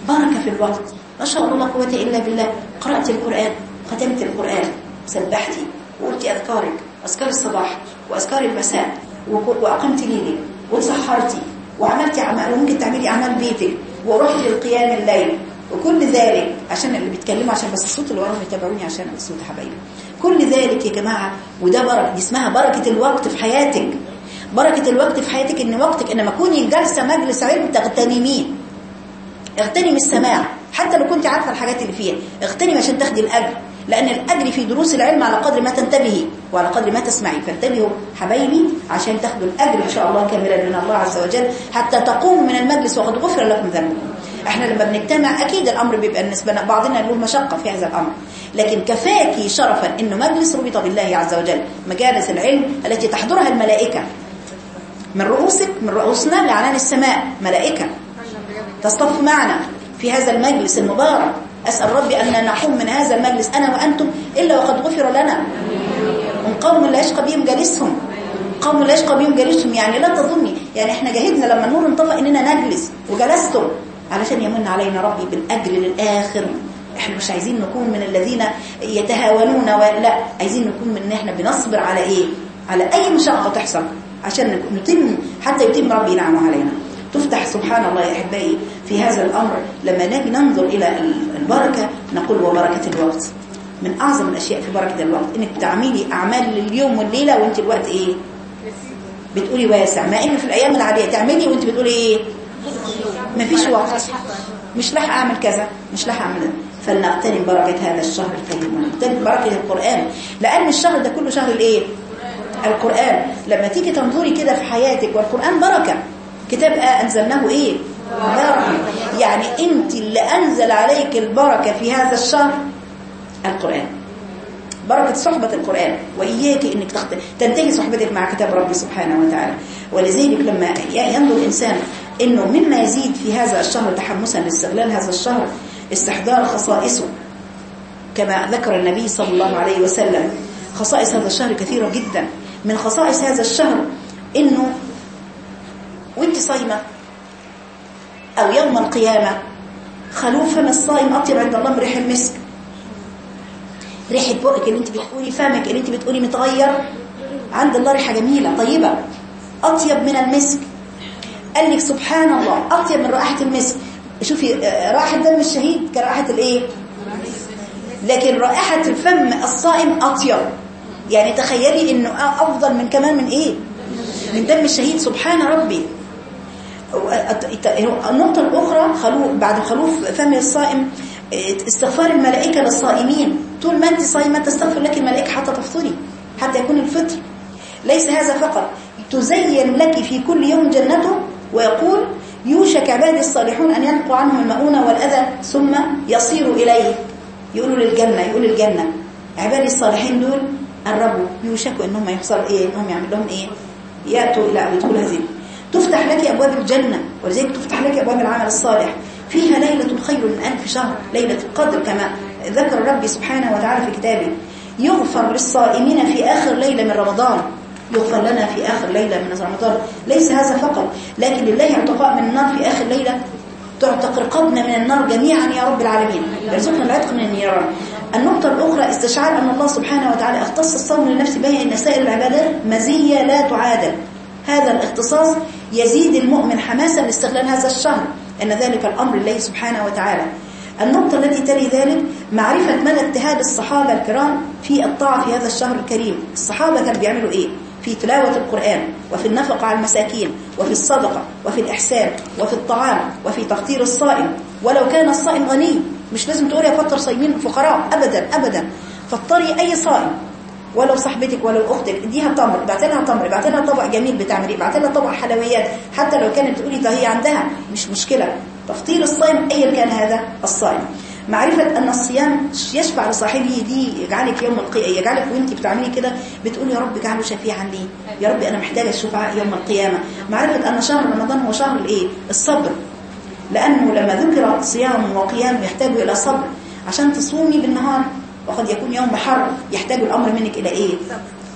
بركة في الوقت. ما شاء الله لا قوة إلا بالله. قرأت القرآن ختمت القرآن. سبحتي وقلتي أذكارك أذكار الصباح وأذكار المساء وأقمت ليلك وتسحرتي وعملتي أعمال وممكن تعملي أعمال بيتك ورحتي للقيام الليل. وكل ذلك عشان اللي بيتكلموا عشان بس الصوت اللي وراهم يتابعوني عشان الصوت حبايبي. كل ذلك يا جماعة وده بركه دي اسمها بركة الوقت في حياتك. بركة الوقت في حياتك إن وقتك انما كوني جالسة مجلس علم تغتنميه اغتنم السماع حتى لو كنت عارفة الحاجات اللي فيها. اغتنم عشان تاخدي الأجر. لأن الأجر في دروس العلم على قدر ما تنتبهي وعلى قدر ما تسمعي. فانتبهوا حبايبي عشان تاخدوا الأجر إن شاء الله كاملا من الله عز وجل حتى تقوموا من المجلس وقد غفر لكم ذنبكم. إحنا لما بنجتمع أكيد الأمر بيبقى بالنسبة لنا بعضنا له مشقة في هذا الأمر. لكن كفاكي شرفا إنه مجلس ربط بالله عز وجل مجالس العلم التي تحضرها الملائكة. من رؤوسك من رؤوسنا لعنان السماء ملائكة. تصطف معنا في هذا المجلس المبارك. أسأل ربي أن نقوم من هذا المجلس أنا وأنتم إلا وقد غفر لنا. من قوم لا يشقى بهم جالسهم قوم لا يشقى بهم جالسهم يعني لا تظني. يعني إحنا جاهدنا لما النور انطفأ إننا نجلس وجلستم. علشان يمن علينا ربي بالأجر للآخر. إحنا مش عايزين نكون من الذين يتهاونون ولا عايزين نكون من إحنا بنصبر على إيه؟ على أي مشقة تحصل. عشان نتم حتى يتم ربي نعمه علينا. تفتح سبحان الله يا أحبائي. في هذا الأمر. لما نجي ننظر إلى البركة نقول وبركه الوقت. من أعظم الأشياء في بركة الوقت إنك تعملي أعمال اليوم والليلة وأنت الوقت إيه؟ بتقولي واسع. ما ان في الأيام العادية تعملي وأنت بتقولي إيه؟ مفيش وقت. مش لاحق أعمل كذا مش لاحق أعمل ده. فلنغتنم بركة هذا الشهر الكريم. ونغتنم بركة القرآن. لأن الشهر ده كله شهر الإيه؟ القرآن. لما تيجي تنظري كده في حياتك والقرآن بركة. كتاب أنزلناه إيه؟ بركة يعني أنت اللي أنزل عليك البركة في هذا الشهر القرآن. بركة صحبة القرآن. وإياك أنك تخت... تنتهي صحبتك مع كتاب ربي سبحانه وتعالى. ولذلك لما ينظر الإنسان أنه مما يزيد في هذا الشهر تحمسا لاستغلال هذا الشهر استحضار خصائصه. كما ذكر النبي صلى الله عليه وسلم خصائص هذا الشهر كثيرة جدا. من خصائص هذا الشهر أنه وانت صايمة أو يوم القيامة. خلوف فم الصائم أطيب عند الله من ريح المسك. ريحة بقك اللي أنت بتقولي فمك اللي أنت بتقولي متغير. عند الله ريحة جميلة طيبة. أطيب من المسك. قال لك سبحان الله أطيب من رائحة المسك. شوفي رائحة دم الشهيد كرائحة الإيه؟ لكن رائحة الفم الصائم أطيب. يعني تخيلي إنه أفضل من كمان من إيه؟ من دم الشهيد. سبحان ربي. النقطة الأخرى خلو بعد خلوف فم الصائم استغفار الملائكة للصائمين. طول ما أنت صايمة تستغفر لك الملائكة حتى تفطري حتى يكون الفطر. ليس هذا فقط. تزين لك في كل يوم جنته ويقول يوشك عبادي الصالحون أن ينقوا عنهم المؤونة والأذى ثم يصيروا إليه. يقولوا للجنة يقول الجنة عبادي الصالحين دول قربوا يوشكوا إنهم يحصل إيه إنهم يعمل لهم إيه؟ يأتوا إلى ادخل هذه. تفتح لك أبواب الجنة ولذلك تفتح لك أبواب العمل الصالح. فيها ليلة خير من ألف شهر ليلة القدر كما ذكر ربي سبحانه وتعالى في كتابه. يغفر للصائمين في آخر ليلة من رمضان. يغفر لنا في آخر ليلة من رمضان. ليس هذا فقط لكن لله اعتقاء من النار في آخر ليلة. تعتق رقابنا من النار جميعا يا رب العالمين. يرزقنا العتق من النيران. النقطة الأخرى استشعار أن الله سبحانه وتعالى اختص الصوم لنفس به أن سائر العبادات مزية لا تعادل. هذا الاختصاص يزيد المؤمن حماسا لاستغلال هذا الشهر أن ذلك الأمر لله سبحانه وتعالى. النقطة التي تلي ذلك معرفة مدى اجتهاد الصحابة الكرام في الطاعة في هذا الشهر الكريم. الصحابة كانوا بيعملوا إيه؟ في تلاوة القرآن وفي النفقة على المساكين وفي الصدقة وفي الإحسان وفي الطعام وفي تقدير الصائم. ولو كان الصائم غني مش لازم تقولي افطر صايمين فقراء ابدا ابدا. فطري أي صائم ولو صاحبتك ولو أختك اديها تمر ابعت لها تمر ابعت لها طبق جميل بتعمليه ابعت لها طبق حلويات حتى لو كانت تقولي ده هي عندها مش مشكلة. تفطير الصائم ايا كان هذا الصائم معرفة أن الصيام يشفع لصاحبه دي يجعلك يوم القيامة يجعلك وانت بتعملي كده بتقولي يا رب اجعله شفيعا لي. يا رب أنا محتاجة الشفعاء يوم القيامة. معرفة أن شهر رمضان هو شهر الإيه؟ الصبر. لأنه لما ذكر صيام وقيام يحتاج إلى صبر. عشان تصومي بالنهار وقد يكون يوم حر يحتاج الأمر منك إلى إيه؟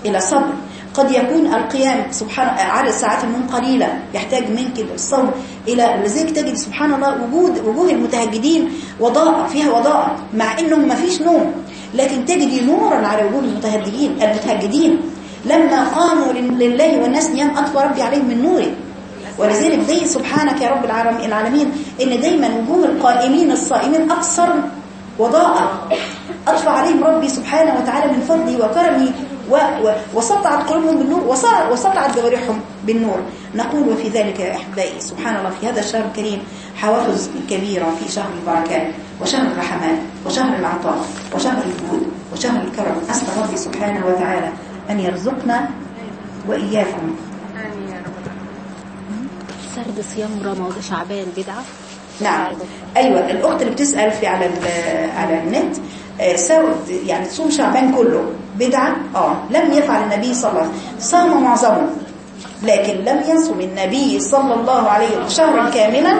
إلى صبر. قد يكون القيام سبحان عدد ساعات النوم قليلة يحتاج منك الصوم إلى لذلك تجد سبحان الله وجود وجوه المتهجدين وضاء فيها وضاء مع إنهم ما فيش نوم لكن تجدي نورا على وجوه المتهجدين المتهجدين. لما قاموا لله والناس نيام أطفى ربي عليهم من نوره. ولذلك زي سبحانك يا رب العالمين إن دايما وجوه القائمين الصائمين أكثر وضاء. أطفى عليهم ربي سبحانه وتعالى من فضله وكرمه و و وسطعت قلوبهم بالنور وص- وسطعت جوارحهم بالنور. نقول وفي ذلك يا أحبائي سبحان الله في هذا الشهر الكريم حوافز كبيرة في شهر البركات وشهر الرحمات وشهر العطاء وشهر الجود وشهر الكرم. أسأل ربي سبحانه وتعالى أن يرزقنا وإياكم. سرد صيام رمضان شعبان بدعة. نعم. أيوه الأخت اللي بتسأل في على ال- على النت سرد يعني تصوم شعبان كله بدعة؟ آه. لم يفعل النبي صلى الله عليه وسلم. صام معظمه. لكن لم يصم النبي صلى الله عليه وسلم شهرا كاملا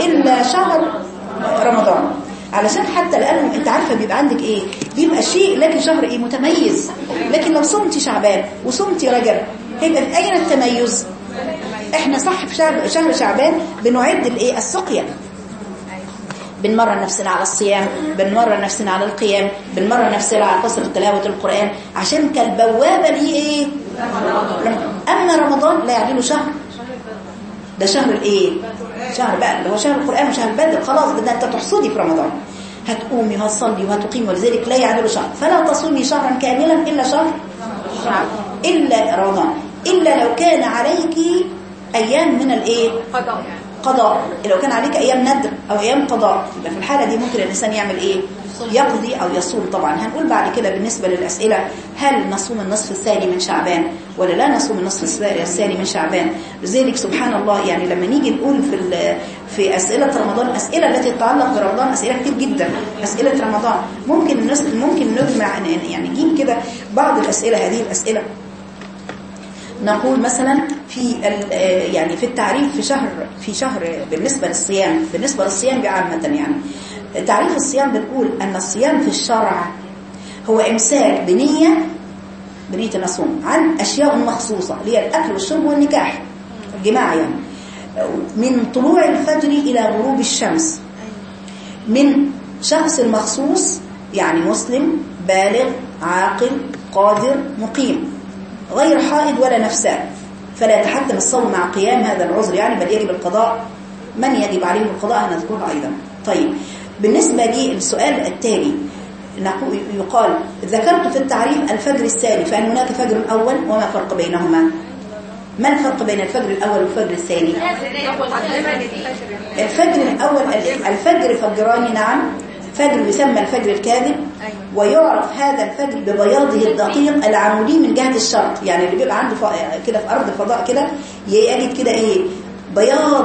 إلا شهر رمضان. علشان حتى لأنه أنت عارفة بيبقى عندك إيه؟ بيبقى شيء لكن شهر إيه؟ متميز. لكن لو صمتي شعبان وصمتي رجب هيبقى أين التميز؟ إحنا صح في شهر شهر شعبان بنعد الإيه؟ السقيا. بنمرن نفسنا على الصيام بنمرن نفسنا على القيام بنمرن نفسنا على كثرة تلاوة القرآن. عشان كالبوابة ليه إيه؟ أما رمضان لا يعدله شهر. ده شهر الايه شهر بقى اللي هو شهر القرآن وشهر البدر خلاص ده أنت تحصدي في رمضان. هتقومي وهتصلي وهتقيمي ولذلك لا يعدله شهر. فلا تصومي شهرا كاملا إلا شهر إلا رمضان. إلا لو كان عليك أيام من الإيه؟ قضاء قضاء. لو كان عليك أيام ندر أو أيام قضاء يبقى في الحالة دي ممكن الإنسان يعمل إيه؟ يقضي أو يصوم طبعا. هنقول بعد كده بالنسبة للأسئلة هل نصوم النصف الثاني من شعبان ولا لا نصوم النصف الثاني من شعبان؟ لذلك سبحان الله يعني لما نيجي نقول في في أسئلة رمضان أسئلة التي تتعلق برمضان أسئلة كتير جدا. أسئلة رمضان. ممكن ممكن نجمع يعني نجيب كده بعض الأسئلة هذه الأسئلة نقول مثلا في آه يعني في التعريف في شهر في شهر بالنسبة للصيام بالنسبة للصيام بعامة يعني. تعريف الصيام بنقول أن الصيام في الشرع هو إمساك بنية بنية النصوم عن أشياء مخصوصة اللي هي الأكل والشرب والنكاح الجماع يعني من طلوع الفجر إلى غروب الشمس. من شخص مخصوص يعني مسلم بالغ عاقل قادر مقيم. غير حائض ولا نفسان فلا يتحتم الصوم مع قيام هذا العذر يعني بل يجب القضاء. من يجب عليه القضاء هنذكرها أيضا. طيب بالنسبة للسؤال التالي يقال ذكرت في التعريف الفجر الثاني فهل هناك فجر أول؟ وما الفرق بينهما؟ ما الفرق بين الفجر الأول والفجر الثاني؟ الفجر الأول الفجر فجران نعم. فجر يسمى الفجر الكاذب ويعرف هذا الفجر ببياضه الدقيق العمودي من جهة الشرق. يعني اللي بيبقى عنده كده في أرض فضاء كده يجد كده إيه بياض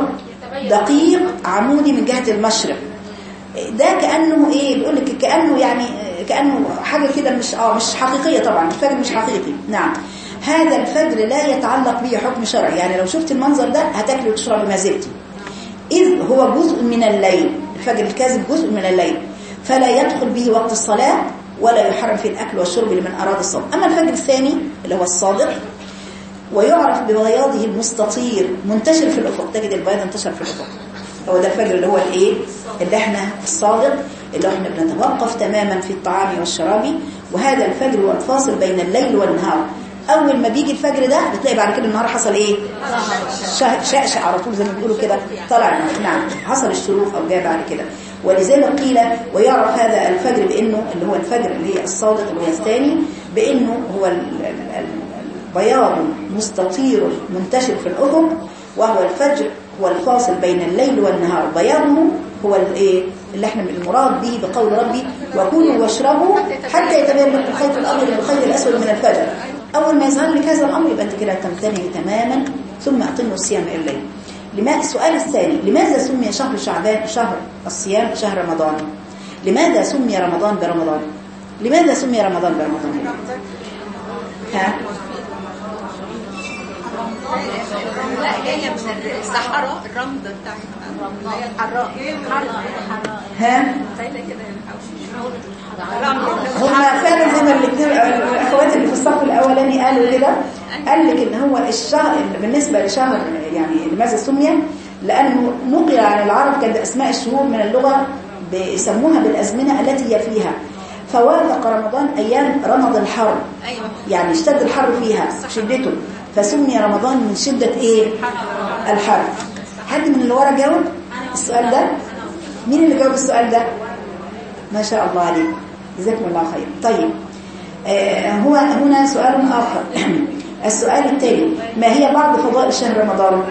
دقيق عمودي من جهة المشرق. ده كأنه إيه بيقول لك كأنه يعني كأنه حاجة كده مش آه مش حقيقية طبعا. الفجر مش حقيقي. نعم. هذا الفجر لا يتعلق به حكم شرعي. يعني لو شفت المنظر ده هتاكلي وتشربي ما زلتي إذ هو جزء من الليل. الفجر الكاذب جزء من الليل. فلا يدخل به وقت الصلاة ولا يحرم في الأكل والشرب لمن أراد الصوم. أما الفجر الثاني اللي هو الصادق ويعرف ببياضه المستطير منتشر في الأفق. تجد البياض انتشر في الأفق. هو ده الفجر اللي هو الإيه؟ اللي إحنا الصادق اللي إحنا بنتوقف تماما في الطعام والشراب. وهذا الفجر هو الفاصل بين الليل والنهار. أول ما بيجي الفجر ده بتلاقي بعد كده النهار حصل إيه؟ شقشق على طول زي ما بيقولوا كده. طلع نعم حصل الشروق أو جاء بعد كده. ولذلك قيل ويعرف هذا الفجر بأنه اللي هو الفجر اللي هي الصادق اللي هو الثاني بأنه هو ال- ال- ال- بياض مستطير منتشر في الأفق وهو الفجر هو الفاصل بين الليل والنهار. بياضه هو الايه اللي إحنا المراد به بقول ربي وكلوا واشربوا حتى يتبين لكم الخيط الابيض من الأسود من الفجر. أول ما يظهر لك هذا الأمر يبقى أنت كده تمتنعي تماما ثم أقيموا الصيام إلى الليل. لما السؤال الثاني لماذا سمي شهر شعبان شهر الصيام شهر رمضان؟ لماذا سمي رمضان برمضان؟ لماذا سمي رمضان برمضان؟ ها؟ لا جاية من الصحراء الرمض بتاعها اللي هي الحراء ها؟ زي كده الرمل هما فعلا زي ما الاثنين الإخوات اللي في الصف الأولاني قالوا كده قال لك إن هو الشهر بالنسبة لشهر يعني لماذا سمي؟ لأنه نقل عن العرب كان باسماء الشهور من اللغة بيسموها بالأزمنة التي هي فيها. فوافق رمضان أيام رمض الحر أيوه. يعني اشتد الحر فيها شدته. فسمي رمضان من شدة إيه؟ الحر حد من اللي ورا جاوب؟ السؤال ده؟ مين اللي جاوب السؤال ده؟ ما شاء الله عليك. جزاكم الله خير. طيب آه، هو هنا سؤال آخر. السؤال التالي ما هي بعض فضائل شهر رمضان؟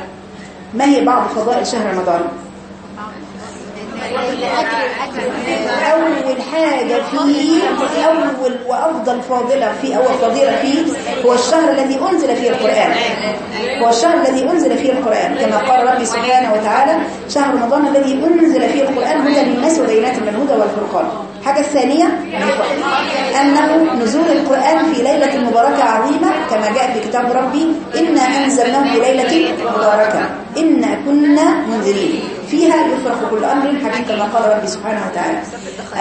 ما هي بعض فضائل شهر رمضان؟ أول حاجة فيه أول وأفضل فاضلة فيه أول فضيلة فيه هو الشهر الذي أنزل فيه القرآن. هو الشهر الذي أنزل فيه القرآن. كما قال ربي سبحانه وتعالى شهر رمضان الذي أنزل فيه القرآن هدى للناس وبينات من الهدى والفرقان. الحاجة الثانية أنه نزول القرآن في ليلة مباركة عظيمة كما جاء في كتاب ربي إنا أنزلناه في ليلة مباركة. إنا كنا منذرين. فيها يفرق كل أمر حكيم كما قال ربي سبحانه وتعالى.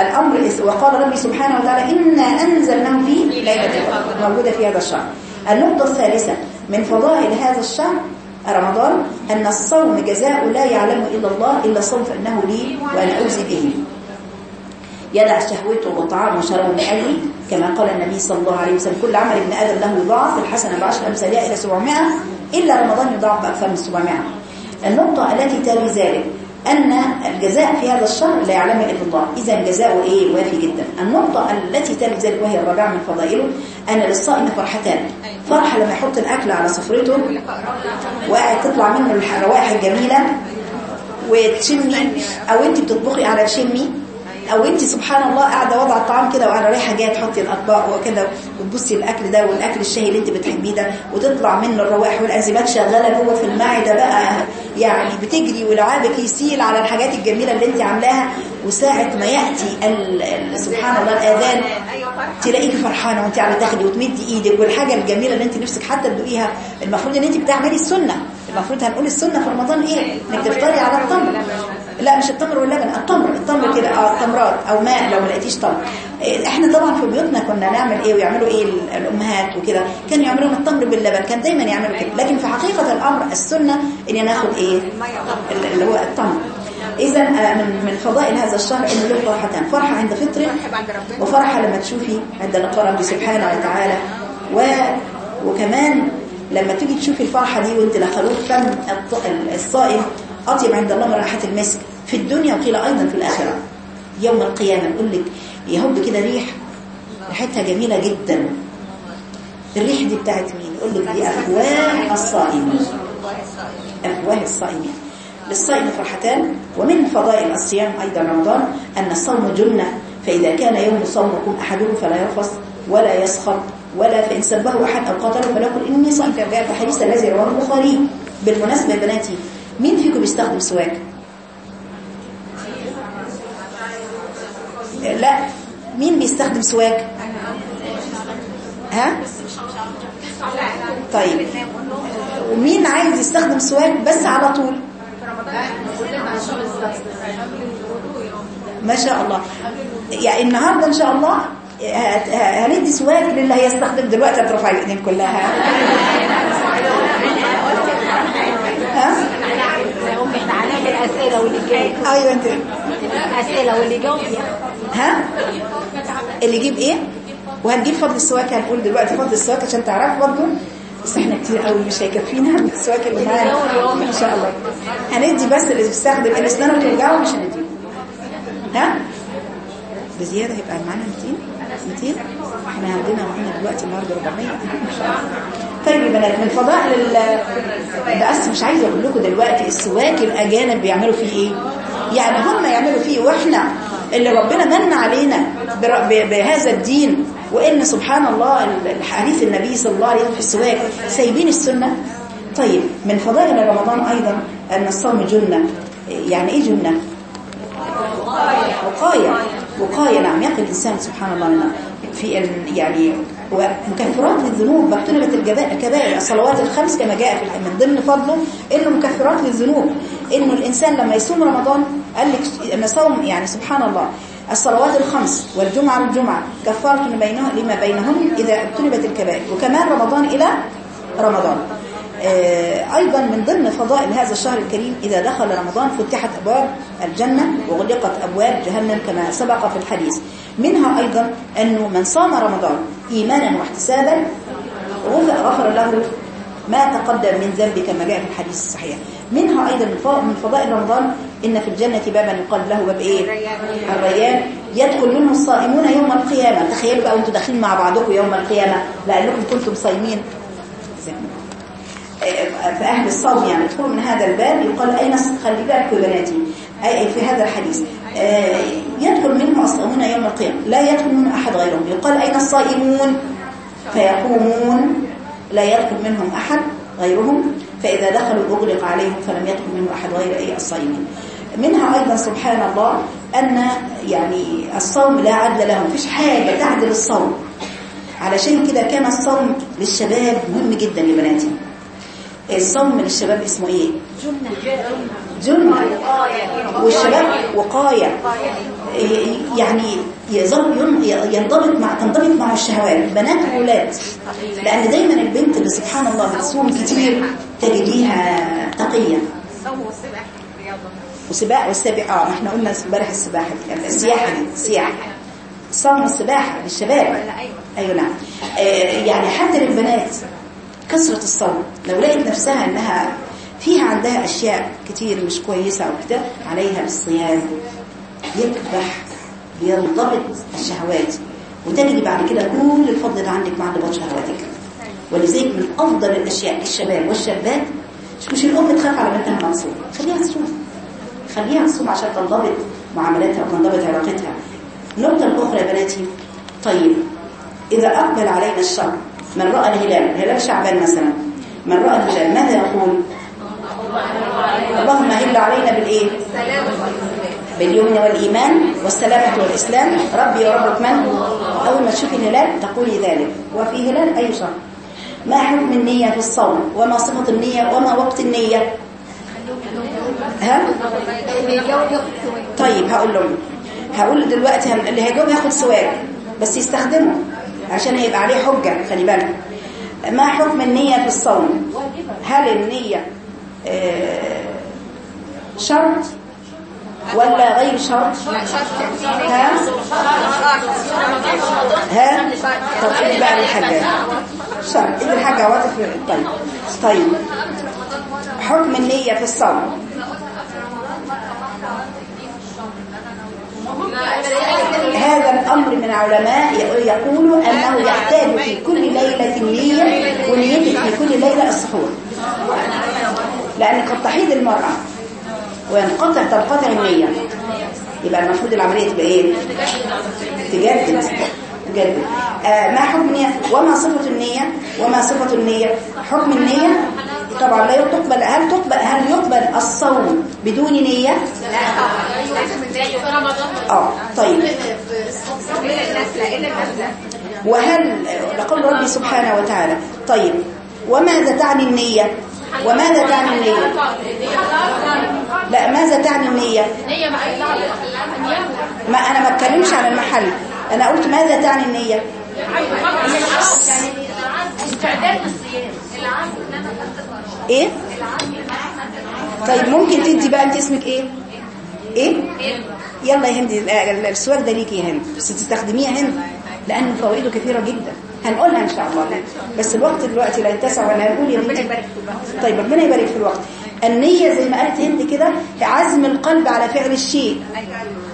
الأمر وقال ربي سبحانه وتعالى إنا أنزلناه في ليلة القدر. موجودة في هذا الشهر. النقطة الثالثة من فضائل هذا الشهر رمضان أن الصوم جزاء لا يعلم إلا الله إلا الصوم فإنه لي وأنا أوزي به. يدع شهوته وطعامه وشرابه من أجلي كما قال النبي صلى الله عليه وسلم كل عمل ابن آدم له يضاعف الحسنة بعشر أمثالها إلى 700 إلا رمضان يضاعف بأكثر من 700 النقطة التي تلي ذلك أن الجزاء في هذا الشهر لا يعلمه إلا الله. إذا جزاؤه إيه؟ وافي جدا. النقطة التي ذلك وهي الرابعة من فضائله أن للصائم فرحتان. فرحة لما يحط الأكل على سفرته وقاعد تطلع منه الروائح الجميلة وتشمي. أو أنت بتطبخي على تشمي أو انت سبحان الله قاعدة واضعه الطعام كده وعلى رايحة جاية تحطي الأطباق وكده وتبصي الأكل ده والأكل الشهي اللي انت بتحبيه ده وتطلع منه الروائح والأنزيمات شغالة جوه في المعدة بقى. يعني بتجري ولعابك يسيل على الحاجات الجميلة اللي انت عاملاها وساعة ما يأتي سبحان الله الآذان تلاقيكي فرحانة وانت على تاخدي وتمدي إيدك والحاجة الجميلة اللي انت نفسك حتى تدوقيها. المفروض إن انت بتعملي السنة. المفروض هنقول السنة في رمضان إيه؟ إنك تفطري على التمر. لا مش التمر واللبن التمر. التمر كده آه تمرات أو ماء لو ما لقيتيش تمر إيه، إحنا طبعا في بيوتنا كنا نعمل إيه ويعملوا إيه ال- الأمهات وكده. كانوا يعملوا التمر باللبن كان دايما يعملوا كده. لكن في حقيقة الأمر السنة ان ناخد إيه ال- اللي هو التمر اذا آه، من من فضائل هذا الشهر إنه له فرحتان فرحة عند فطره وفرحة لما تشوفي عند لقاء سبحانه وتعالى. و وكمان لما تيجي تشوفي الفرحة دي وانت لخلوق فم الصائم أطيب عند الله من رائحه المسك. في الدنيا وقيل أيضا في الآخرة. يوم القيامة نقول لك يهب كده ريح ريحتها جميلة جدا. الريح دي بتاعت مين؟ يقول لك دي افواه الصائمين افواه الصائمين للصائم فرحتان ومن فضائل الصيام أيضا رمضان أن الصوم جنة. فإذا كان يوم صومكم أحدكم فلا يرفث ولا يسخط ولا فإن سبه أحد أو قاتله فلا يقل إني صائم جاء في الحديث الذي رواه البخاري. بالمناسبة يا بناتي مين فيكم بيستخدم سواك؟ لا مين بيستخدم سواك؟ ها؟ طيب. ومين عايز يستخدم سواك بس على طول؟ ما شاء الله. يعني النهارده إن شاء الله هندي سواك للي هيستخدم دلوقتي. هترفع الإيدين كلها ها؟ أيوه أنت. أسئلة واللي جاوب. ياخد ها؟ اللي يجيب إيه؟ وهنجيب فضل السواك هنقول دلوقتي فضل السواك عشان تعرفوا برضه. بس إحنا كتير قوي مش هيكفينا السواك اللي معانا. إن شاء الله. هندي بس اللي بيستخدم اللي إسنانه بتوجعه مش هنديه ها؟ بزيادة هيبقى معانا 200 200 إحنا عندنا معانا دلوقتي النهارده 400 إن شاء الله. طيب يا بنات من فضائل ال بس مش عايزة أقول لكم دلوقتي السواك الأجانب بيعملوا فيه إيه؟ يعني هم يعملوا فيه. وإحنا اللي ربنا من علينا بهذا الدين وإن سبحان الله ال- الحديث النبي صلى الله عليه وسلم سايبين السنة. طيب من فضائل رمضان أيضا أن الصوم جنة. يعني إيه جنة؟ وقاية. وقاية. نعم يقي الإنسان سبحان الله. في يعني ومكفرات للذنوب الجبا- الكبائر الصلوات الخمس كما جاء في من ضمن فضله إنه مكفرات للذنوب. إنه الإنسان لما يصوم رمضان قال لك أن صوم يعني سبحان الله الصلوات الخمس والجمعة والجمعة كفارة لما بينهم إذا اجتنبت الكبائر. وكمان رمضان إلى رمضان. آه، أيضا من ضمن فضائل هذا الشهر الكريم إذا دخل رمضان فتحت أبواب الجنة وغلقت أبواب جهنم كما سبق في الحديث. منها أيضا أنه من صام رمضان إيمانا واحتسابا. غف- غفر له ما تقدم من ذنب كما جاء في الحديث الصحيح. منها أيضا من فض- من فضائل رمضان إن في الجنة بابا يقال له باب إيه؟ الريان. يدخل منه الصائمون يوم القيامة. تخيلوا بقى وأنتوا داخلين مع بعضكم يوم القيامة لأنكم كنتم صايمين. فأهل الصوم يعني. يدخلوا من هذا الباب. يقال أين خلي بالك يا بناتي. أي في هذا الحديث. يدخل منه الصائمون يوم القيامة لا يدخل منه أحد غيرهم. يقال أين الصائمون؟ فيقومون لا يدخل منهم أحد غيرهم فإذا دخلوا أغلق عليهم فلم يدخل منه أحد غير أي الصائمين. منها أيضا سبحان الله أن يعني الصوم لا عدل له مفيش حاجة تعدل الصوم. علشان كده كان الصوم للشباب مهم جدا لبناتي الصوم للشباب اسمه إيه؟ جنة والشباب وقاية. يعني ينضبط مع تنضبط مع الشهوات بنات وولاد. لأن دايما البنت اللي سبحان الله بتصوم كتير تجديها تقية. وسباق والسباحة آه إحنا قلنا امبارح السباحة دي السياحة دي السياحة. الصوم والسباحة للشباب. أيوه نعم. آه يعني حتى للبنات كثرة الصوم لو لقيت نفسها إنها فيها عندها أشياء كتير مش كويسة وكده عليها بالصيام يكبح بينضبط الشهوات. وتجري بعد كده كل الفضل ده عندك مع انضباط شهواتك. ولذلك من أفضل الأشياء للشباب والشابات مش مش الأم تخاف على بنتها مقصود خليها تصوم. خليها تصوم عشان تنضبط معاملاتها وتنضبط علاقتها. النقطة الأخرى يا بناتي طيب إذا أقبل علينا الشر من رأى الهلال؟ هلال شعبان مثلا. من رأى الهلال ماذا يقول؟ اللهم هل علينا بالإيه؟ باليمن والإيمان والسلامة والإسلام. ربي وربك من؟ أول ما تشوفي الهلال تقولي ذلك. وفي هلال أي شهر ما حكم النية في الصوم؟ وما صفة النية؟ وما وقت النية؟ ها؟ طيب هقول لهم. هقول دلوقتي اللي هيجاوب هياخد سؤال بس يستخدمه عشان هيبقى عليه حجة خلي بالك. ما حكم النية في الصوم؟ هل النية شرط ولا غير شرط؟ ها؟ ها؟ طب ادي بقى للحاجة شرط. ادي الحاجة؟ واضح طيب. طيب. حكم النية في الصوم هذا الأمر من علماء يقول أنه يحتاج في كل ليلة نية ونيتك في كل ليلة السحور. لأن قد تحيد المرأة. وينقطع تنقطع النية. يبقى المفروض العملية تبقى إيه؟ تجدد. تجدد. آه ما حكم النية؟ وما صفة النية؟ وما صفة النية؟ حكم النية طبعا لا تقبل هل تقبل هل يقبل الصوم بدون نية؟ آه طيب. وهل لقول ربي سبحانه وتعالى. طيب. وماذا تعني النية؟ وماذا تعني النية؟ لا ماذا تعني النية؟ ما أنا ما أتكلمش عن المحل. أنا قلت ماذا تعني النية؟ إيه؟ طيب ممكن تدي بقى أنت اسمك إيه؟ إيه؟ يلا يا هند ال- السؤال ده ليكي يا هند بس تستخدميه هند لأن فوائده كثيرة جدا. هنقولها إن شاء الله. بس الوقت دلوقتي لا يتسع ولا هنقول يا طيب ربنا يبارك في الوقت. النية زي ما قالت هند كده عزم القلب على فعل الشيء.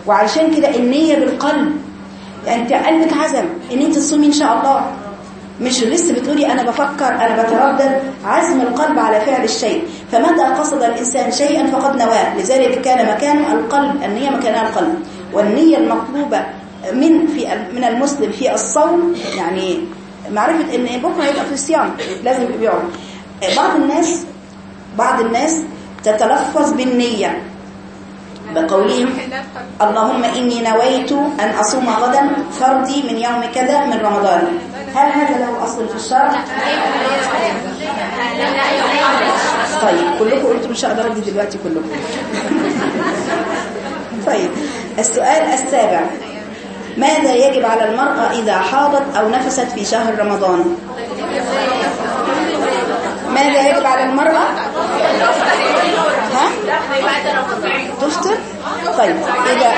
وعلشان كده النية بالقلب. أنت قلبك عزم إن أنت تصومي إن شاء الله. مش لسه بتقولي أنا بفكر أنا بتردد. عزم القلب على فعل الشيء. فمتى قصد الإنسان شيئا فقد نواه. لذلك كان مكانه القلب النية مكانها القلب. والنية المطلوبة من في من المسلم في الصوم يعني معرفة إن بكره هيبقى في الصيام لازم يبقى بعض الناس بعض الناس تتلفظ بالنية بقولهم اللهم إني نويت أن أصوم غدا فردي من يوم كذا من رمضان. هل هذا له أصل في الشرع؟ طيب كلكم قلتوا مش هقدر أدي دلوقتي كلكم. طيب السؤال السابع. ماذا يجب على المرأة إذا حاضت أو نفست في شهر رمضان؟ ماذا يجب على المرأة؟ ها؟ تفطر؟ طيب إذا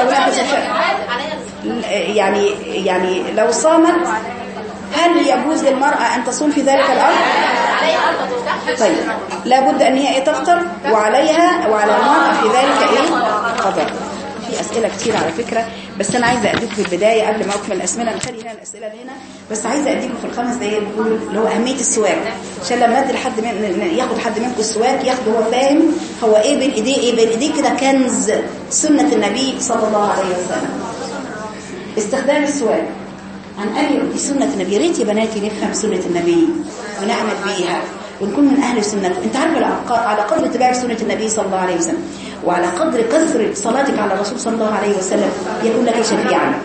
أو نفست يعني يعني لو صامت هل يجوز للمرأة أن تصوم في ذلك الأمر؟ طيب لابد أن هي إيه تفطر؟ وعليها وعلى المرأة في ذلك إيه؟ قضاء في أسئلة كتير على فكرة بس أنا عايزة اديكم في البداية قبل ما أكمل الاسئله نخلي هنا الأسئلة هنا بس عايزة اديكم في الخمس دقايق دول اللي هو أهمية السواك. عشان لما أدي لحد من ياخد حد منكم السواك ياخده هو فاهم هو إيه بين إيديه إيه بين إيديه كده كنز سنة النبي صلى الله عليه وسلم. استخدام السواك. عن أبي دي سنة النبي. يا ريت يا بناتي نفهم سنة النبي ونعمل بيها ونكون من أهل سنته أنت عارف على قدر اتباع سنة النبي صلى الله عليه وسلم. وعلى قدر كثرة صلاتك على الرسول صلى الله عليه وسلم يكون لك شفيعا.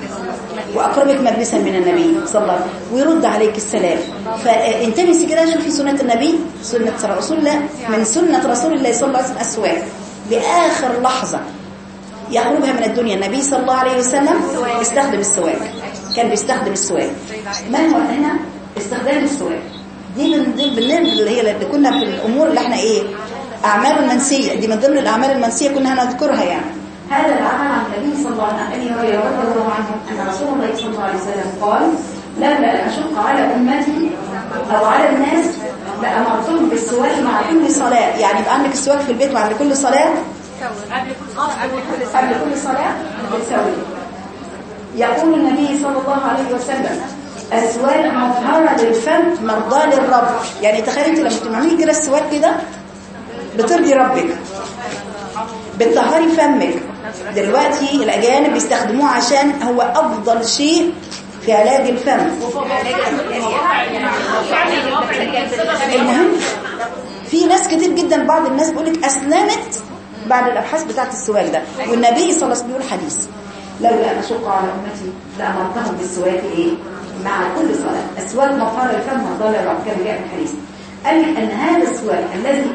وأقربك مجلسا من النبي صلى الله ويرد عليك السلام. فانتبهي كده شوفي سنة النبي. سنة رسول الله. من سنة رسول الله صلى الله عليه وسلم السواك لآخر لحظة يقربها من الدنيا النبي صلى الله عليه وسلم استخدم السواك. كان بيستخدم السواك. ما هو هنا؟ استخدام السواك. دي من ضمن اللي هي اللي كنا في الأمور اللي إحنا إيه؟ اعمال المنسية دي من ضمن الأعمال المنسية كنا هنذكرها يعني. هذا العمل عن النبي صلى الله عليه وسلم ابي رضي الله عنه أن رسول الله صلى الله عليه وسلم قال لولا ان أشق على أمتي أو على الناس لأمرتهم بالسواك مع كل صلاة. يعني يبقى عندك السواك في البيت وعند كل صلاة؟ قبل كل صلاة بتسوي يقول النبي صلى الله عليه وسلم السواك مطهرة للفم مرضى للرب. يعني تخيل انت لما تعملي كده السواك كده بترضي ربك. بتطهري فمك. دلوقتي الأجانب بيستخدموه عشان هو أفضل شيء في علاج الفم. المهم في ناس كتير جدا بعض الناس بيقول لك اسلمت بعد الأبحاث بتاعت السواك ده. والنبي صلى الله عليه وسلم بيقول حديث. لولا ان اشق على أمتي لأمرتهم بالسواك إيه؟ مع كل صلاة. السواك مطهر الفم مرضى للرب كما جاء الحديث قال لك أن هذا السواك الذي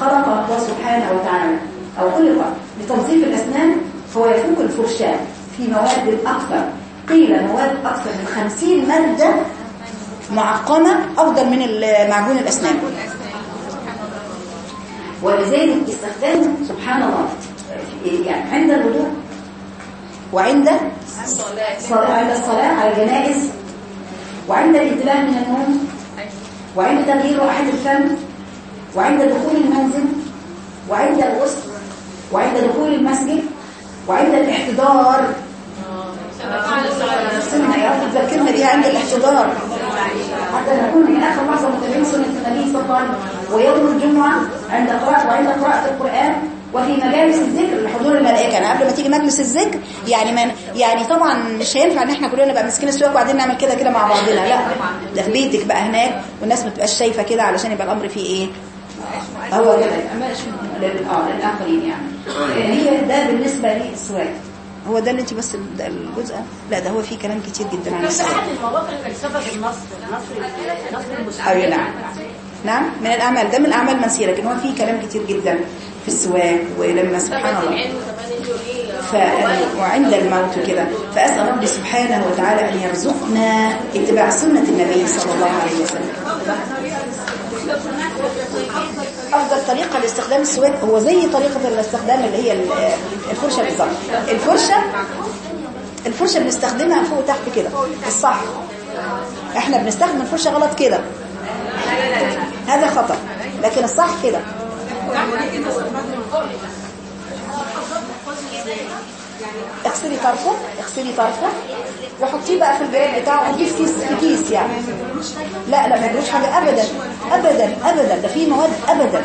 خلقه الله سبحانه وتعالى أو خلق لتنظيف الأسنان هو يفوق الفرشاة في مواد أكثر. قيل مواد أكثر من 50 مادة معقمة أفضل من معجون الأسنان. ولذلك استخدامه سبحان الله يعني عند الوضوء وعند الصلاة عند الصلاة على الجنائز وعند الانتباه من النوم وعند تغيير رائحة الفم وعند دخول المنزل وعند الغسل وعند دخول المسجد وعند الاحتضار. السنة يا رب تذكرنا بيها عند الاحتضار. حتى نكون من آخر لحظة متابعين سنة النبي صلى الله عليه وسلم ويوم الجمعة عند قراءة وعند قراءة القرآن وفي مجالس الذكر لحضور الملائكة. أنا قبل ما تيجي مجلس الذكر يعني من يعني طبعا مش هينفع إن إحنا كلنا نبقى ماسكين السواك وبعدين نعمل كده كده مع بعضنا. لا ده في بيتك بقى هناك والناس ما تبقاش شايفة كده علشان يبقى الأمر فيه إيه؟ هو آه للآخرين يعني. يعني هي ده بالنسبة للسواك هو ده اللي انت بس الجزء؟ لا ده هو فيه كلام كتير جدا عن السواك أيوة نعم. نعم؟ من الأعمال. ده من الأعمال المنسية لكن هو فيه كلام كتير جدا في السواك ولما سبحان الله ف... وعند الموت كده فأسأل ربي سبحانه وتعالى أن يرزقنا اتباع سنة النبي صلى الله عليه وسلم. أفضل طريقة لاستخدام السواك هو زي طريقة الاستخدام اللي هي ال- الفرشة بالظبط. الفرشة الفرشة بنستخدمها فوق وتحت كده الصح. إحنا بنستخدم الفرشة غلط كده. هذا خطأ لكن الصح كده. اغسلي طرفه اغسلي طرفه. وحطيه بقى في البراد بتاعه في كيس في كيس يعني. لا لا ما يجروش حاجة ابدا ابدا ابدا. ده في مواد ابدا.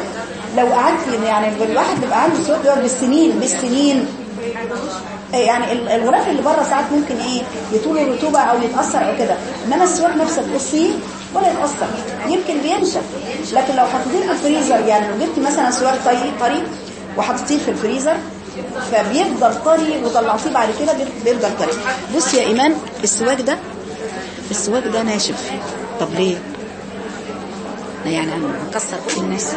لو قعدت يعني الواحد بيبقى عنده سواد بيقعد بالسنين بالسنين. إيه يعني ال- الغلاف اللي بره ساعات ممكن إيه يطول الرطوبة أو يتأثر أو كده. إنما السواك نفسه تقصيه ولا يتأثر. يمكن بينشف. لكن لو حطيتيه في الفريزر يعني لو جبتي مثلا سواك طري طري وحطيتيه في الفريزر فبيفضل طري وطلعتيه بعد كده بي- بيفضل طري بص يا إيمان السواك ده السواك ده ناشف. طب ليه؟ يعني هنكسر بق الناس.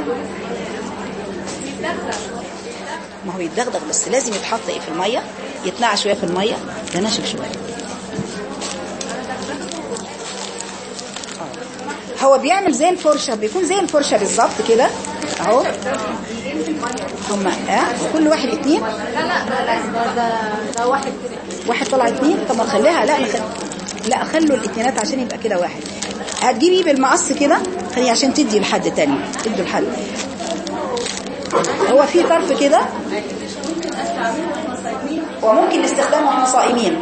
ما هو يتدغدغ بس لازم يتحط إيه في المية؟ يتنقع شوية في المية. ده ناشف شوية. آه. هو بيعمل زي الفرشة بيكون زي الفرشة بالظبط كده. أهو. هما آه كل واحد اتنين ده ده ده واحد كده واحد طلع اتنين طب ما نخليها لا نخل... لا خلوا الاتنينات عشان يبقى كده واحد. هتجيبي بالمقص كده خلي عشان تدي لحد تاني. تدي لحد. هو في طرف كده. وممكن استخدامه وإحنا صائمين.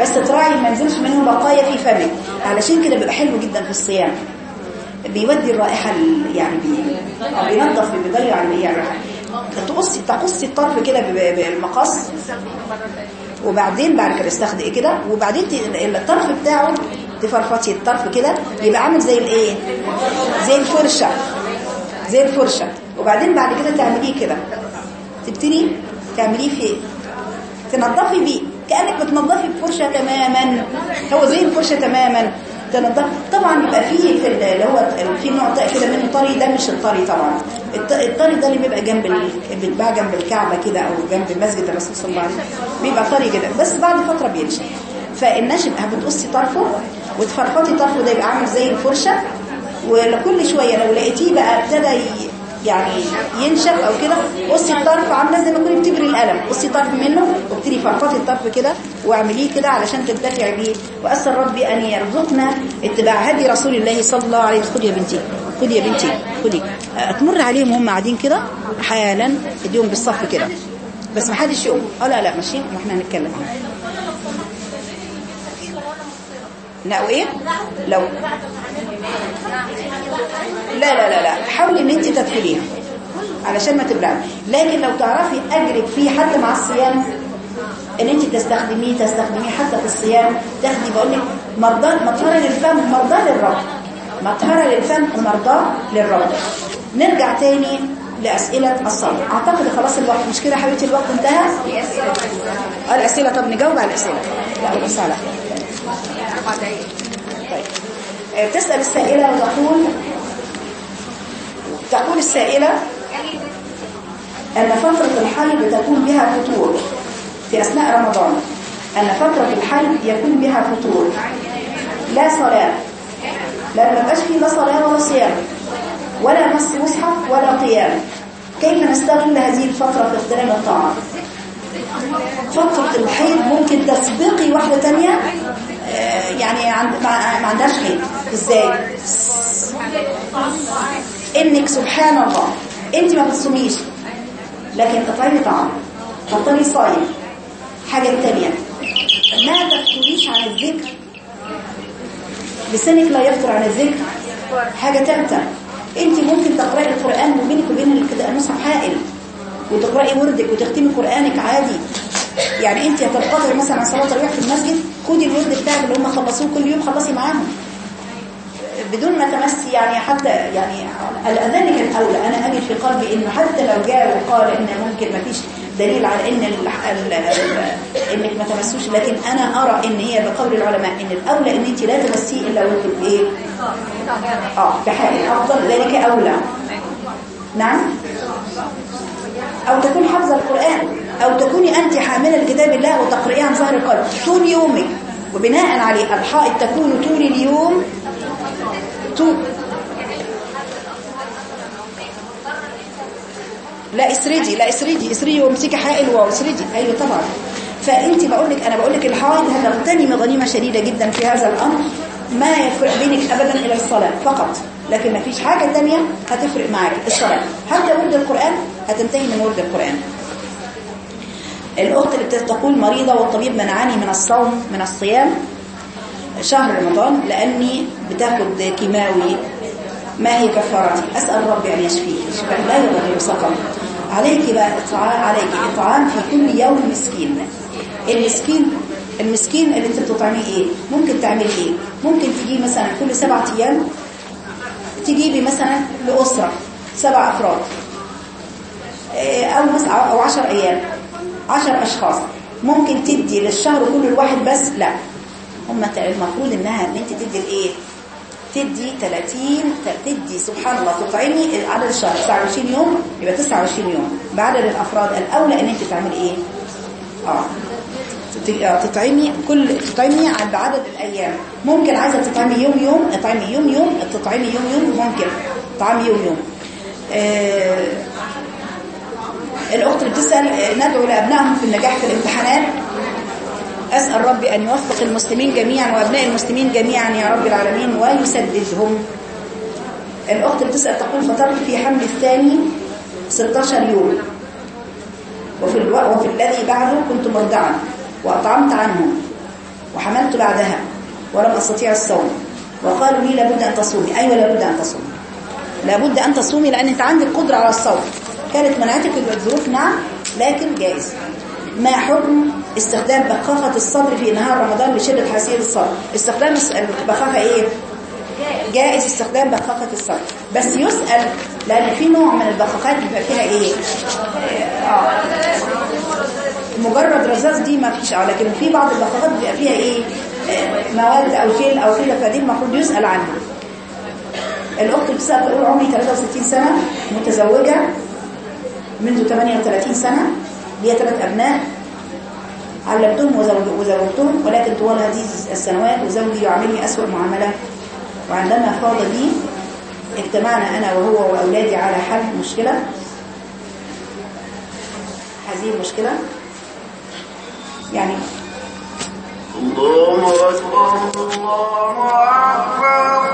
بس تراعي ما ينزلش منه بقايا في فمك علشان كده بيبقى حلو جدا في الصيام. بيودي الرائحة ال- يعني بي... بينظف بيضيع اللي هي الرائحة. تقصي تقصي الطرف كده بالمقص وبعدين بعد كده استخدمي كده وبعدين الطرف بتاعه تفرفطي الطرف كده يبقى عامل زي الايه زي الفرشة. زي الفرشة. وبعدين بعد كده تعمليه كده. تبتدي تعمليه في تنظفي بيه. كأنك بتنظفي بفرشة تماما. هو زي الفرشة تماما. تنظف طبعا بيبقى فيه في ال- اللي هو في نوع كده منه طري ده مش الطري طبعا. الط- الطري ده اللي بيبقى جنب بيتباع جنب الكعبة كده أو جنب مسجد الرسول صلى الله عليه وسلم. بيبقى طري كده بس بعد فترة بينشف فالنشف بتقصي طرفه وتفرفطي طرفه ده يبقى عامل زي الفرشة. ولكل شوية لو لقيتيه بقى ابتدى يعني ينشف أو كده. قصي الطرف عاملة زي ما تكوني بتبري القلم. قصي طرف منه وابتدي فرفطي الطرف كده واعمليه كده علشان تنتفعي بيه. واسال ربي أن يرزقنا اتباع هدي رسول الله صلى الله عليه وسلم. خدي يا بنتي خدي يا بنتي خدي. آه، تمر عليهم وهم قاعدين كده حالا اديهم بالصف كده. بس ما حدش يقوم. آه لا لا ماشي. وإحنا هنتكلم. لا وايه لو لا لا لا لا. حاولي إن انت تدخليها. علشان ما تبلعي. لكن لو تعرفي أجرك فيه حتى مع الصيام إن انت تستخدميه تستخدميه حتى في الصيام. تاخدي بقول لك مرضى مطهرة للفم مرضى للرب مطهرة للفم ومرضى للرب نرجع تاني لأسئلة الصلاة. أعتقد خلاص الوقت مش كده حبيبتي؟ الوقت انتهى؟ الأسئلة. طب نجاوب على الأسئلة. لا طيب تسال السائلة وتقول تقول السائلة أن فترة الحيض تكون بها فطور في أثناء رمضان. أن فترة الحيض يكون بها فطور لا صلاة. لا ما يبقاش فيه لا صلاة ولا صيام. ولا مس مصحف ولا قيام. كيف نستغل هذه الفترة في اغتنام الطعام فترة الحيض ممكن تسبقي واحدة تانية يعني عند ما عندهاش حيض إزاي؟ إنك سبحان الله أنت ما بتصوميش لكن تطعمي طعام. تفضلي صايم. حاجة تانية. ما تفتريش عن الذكر. لسانك لا يفتر عن الذكر. حاجة تالتة. أنت ممكن تقرأي القرآن وبينك وبين المصحف حائل وتقرأي وردك وتختمي قرآنك عادي. يعني انت هتنقطعي مثلا عن صلاة التراويح في المسجد خدي الورد بتاعك اللي هم خلصوه كل يوم خلصي معاهم. بدون ما تمسي يعني حتى يعني الأذان كان أولى أنا أجد في قلبي إنه حتى لو جاء وقال إن ممكن ما فيش دليل على ال إنك ما تمسوش لكن أنا أرى إن هي بقول العلماء إن الأولى إن أنت لا تمسيه إلا وأنت إيه؟ آه بحاجة أفضل ذلك أولى. نعم؟ أو تكون حافظة القرآن. أو تكوني أنت حاملة لكتاب الله وتقرئيه عن ظهر القلب. طول يومك. وبناء عليه الحائط تكون طول اليوم. طول. لا اسردي لا اسردي اسردي وامسكي حائل واسردي أيوه طبعا. فأنت بقول لك أنا بقول لك الحائض هتغتنم غنيمه شديدة جدا في هذا الأمر. ما يفرق بينك ابدا إلى الصلاة فقط. لكن ما فيش حاجة ثانية هتفرق معاك. الصلاة. حتى ورد القرآن؟ هتنتهي من ورد القرآن. الأخت اللي تقول مريضة والطبيب منعني من الصوم من الصيام شهر رمضان لأني بتاخد كيماوي. ما هي كفارتي؟ أسأل ربي أن يشفيك. شفاء لا يغادر سقم عليك بقى اطعام عليك إطعام في كل يوم مسكين. المسكين المسكين اللي أنت بتطعميه إيه؟ ممكن تعملي إيه؟ ممكن تجي مثلا كل سبعة أيام تجيبي مثلا لأسرة سبع أفراد. إيه، أو أو 10 أيام. 10 أشخاص. ممكن تدي للشهر كل الواحد بس؟ لا. هم المفروض إنها إن أنت تدي الايه تدي 30 تدي سبحان الله تطعمي عدد الشهر. 29 يوم يبقى 29 يوم. بعدد الأفراد الأولى إن أنت تعملي إيه؟ آه. آه، تطعمي كل تطعمي بعدد الأيام. ممكن عايزة تطعمي يوم يوم اطعمي يوم يوم تطعمي يوم يوم ممكن طعمي يوم يوم. آه الأخت اللي بتسأل آه، ندعو لأبنائهم في النجاح في الامتحانات. أسأل ربي أن يوفق المسلمين جميعا وأبناء المسلمين جميعا يا رب العالمين ويسددهم. الأخت بتسأل تقول فطرت في حمل الثاني 16 يوم. وفي, ألو... وفي الذي بعده كنت مرضعا وأطعمت عنه وحملت بعدها ولم أستطيع الصوم. وقالوا لي لابد أن تصومي. أيوة لابد أن تصومي. لابد أن تصومي لأن أنت عندك قدرة على الصوم. كانت منعتك الظروف نعم لكن جائز ما حكم استخدام بخاخة الصدر في نهار رمضان لشدة حساسية الصدر استخدام البخاخة إيه؟ جائز. استخدام بخاخة الصدر بس يسأل لأن في نوع من البخاخات بيبقى فيها إيه؟ آه. مجرد رذاذ دي ما فيش آه لكن في بعض البخاخات بيبقى فيها إيه؟ مواد أو جيل أو كده فدي المفروض يسأل عنها. الأخت بتسأل تقول عمري 63 سنة متزوجة منذ 38 سنة لي ثلاث أبناء علمتهم وزوج- وزوجتهم ولكن طوال هذه السنوات وزوجي يعاملني أسوأ معاملة. وعندما فاض بي اجتمعنا أنا وهو وأولادي على حل مشكلة. هذه المشكلة. يعني الله أكبر الله أكبر.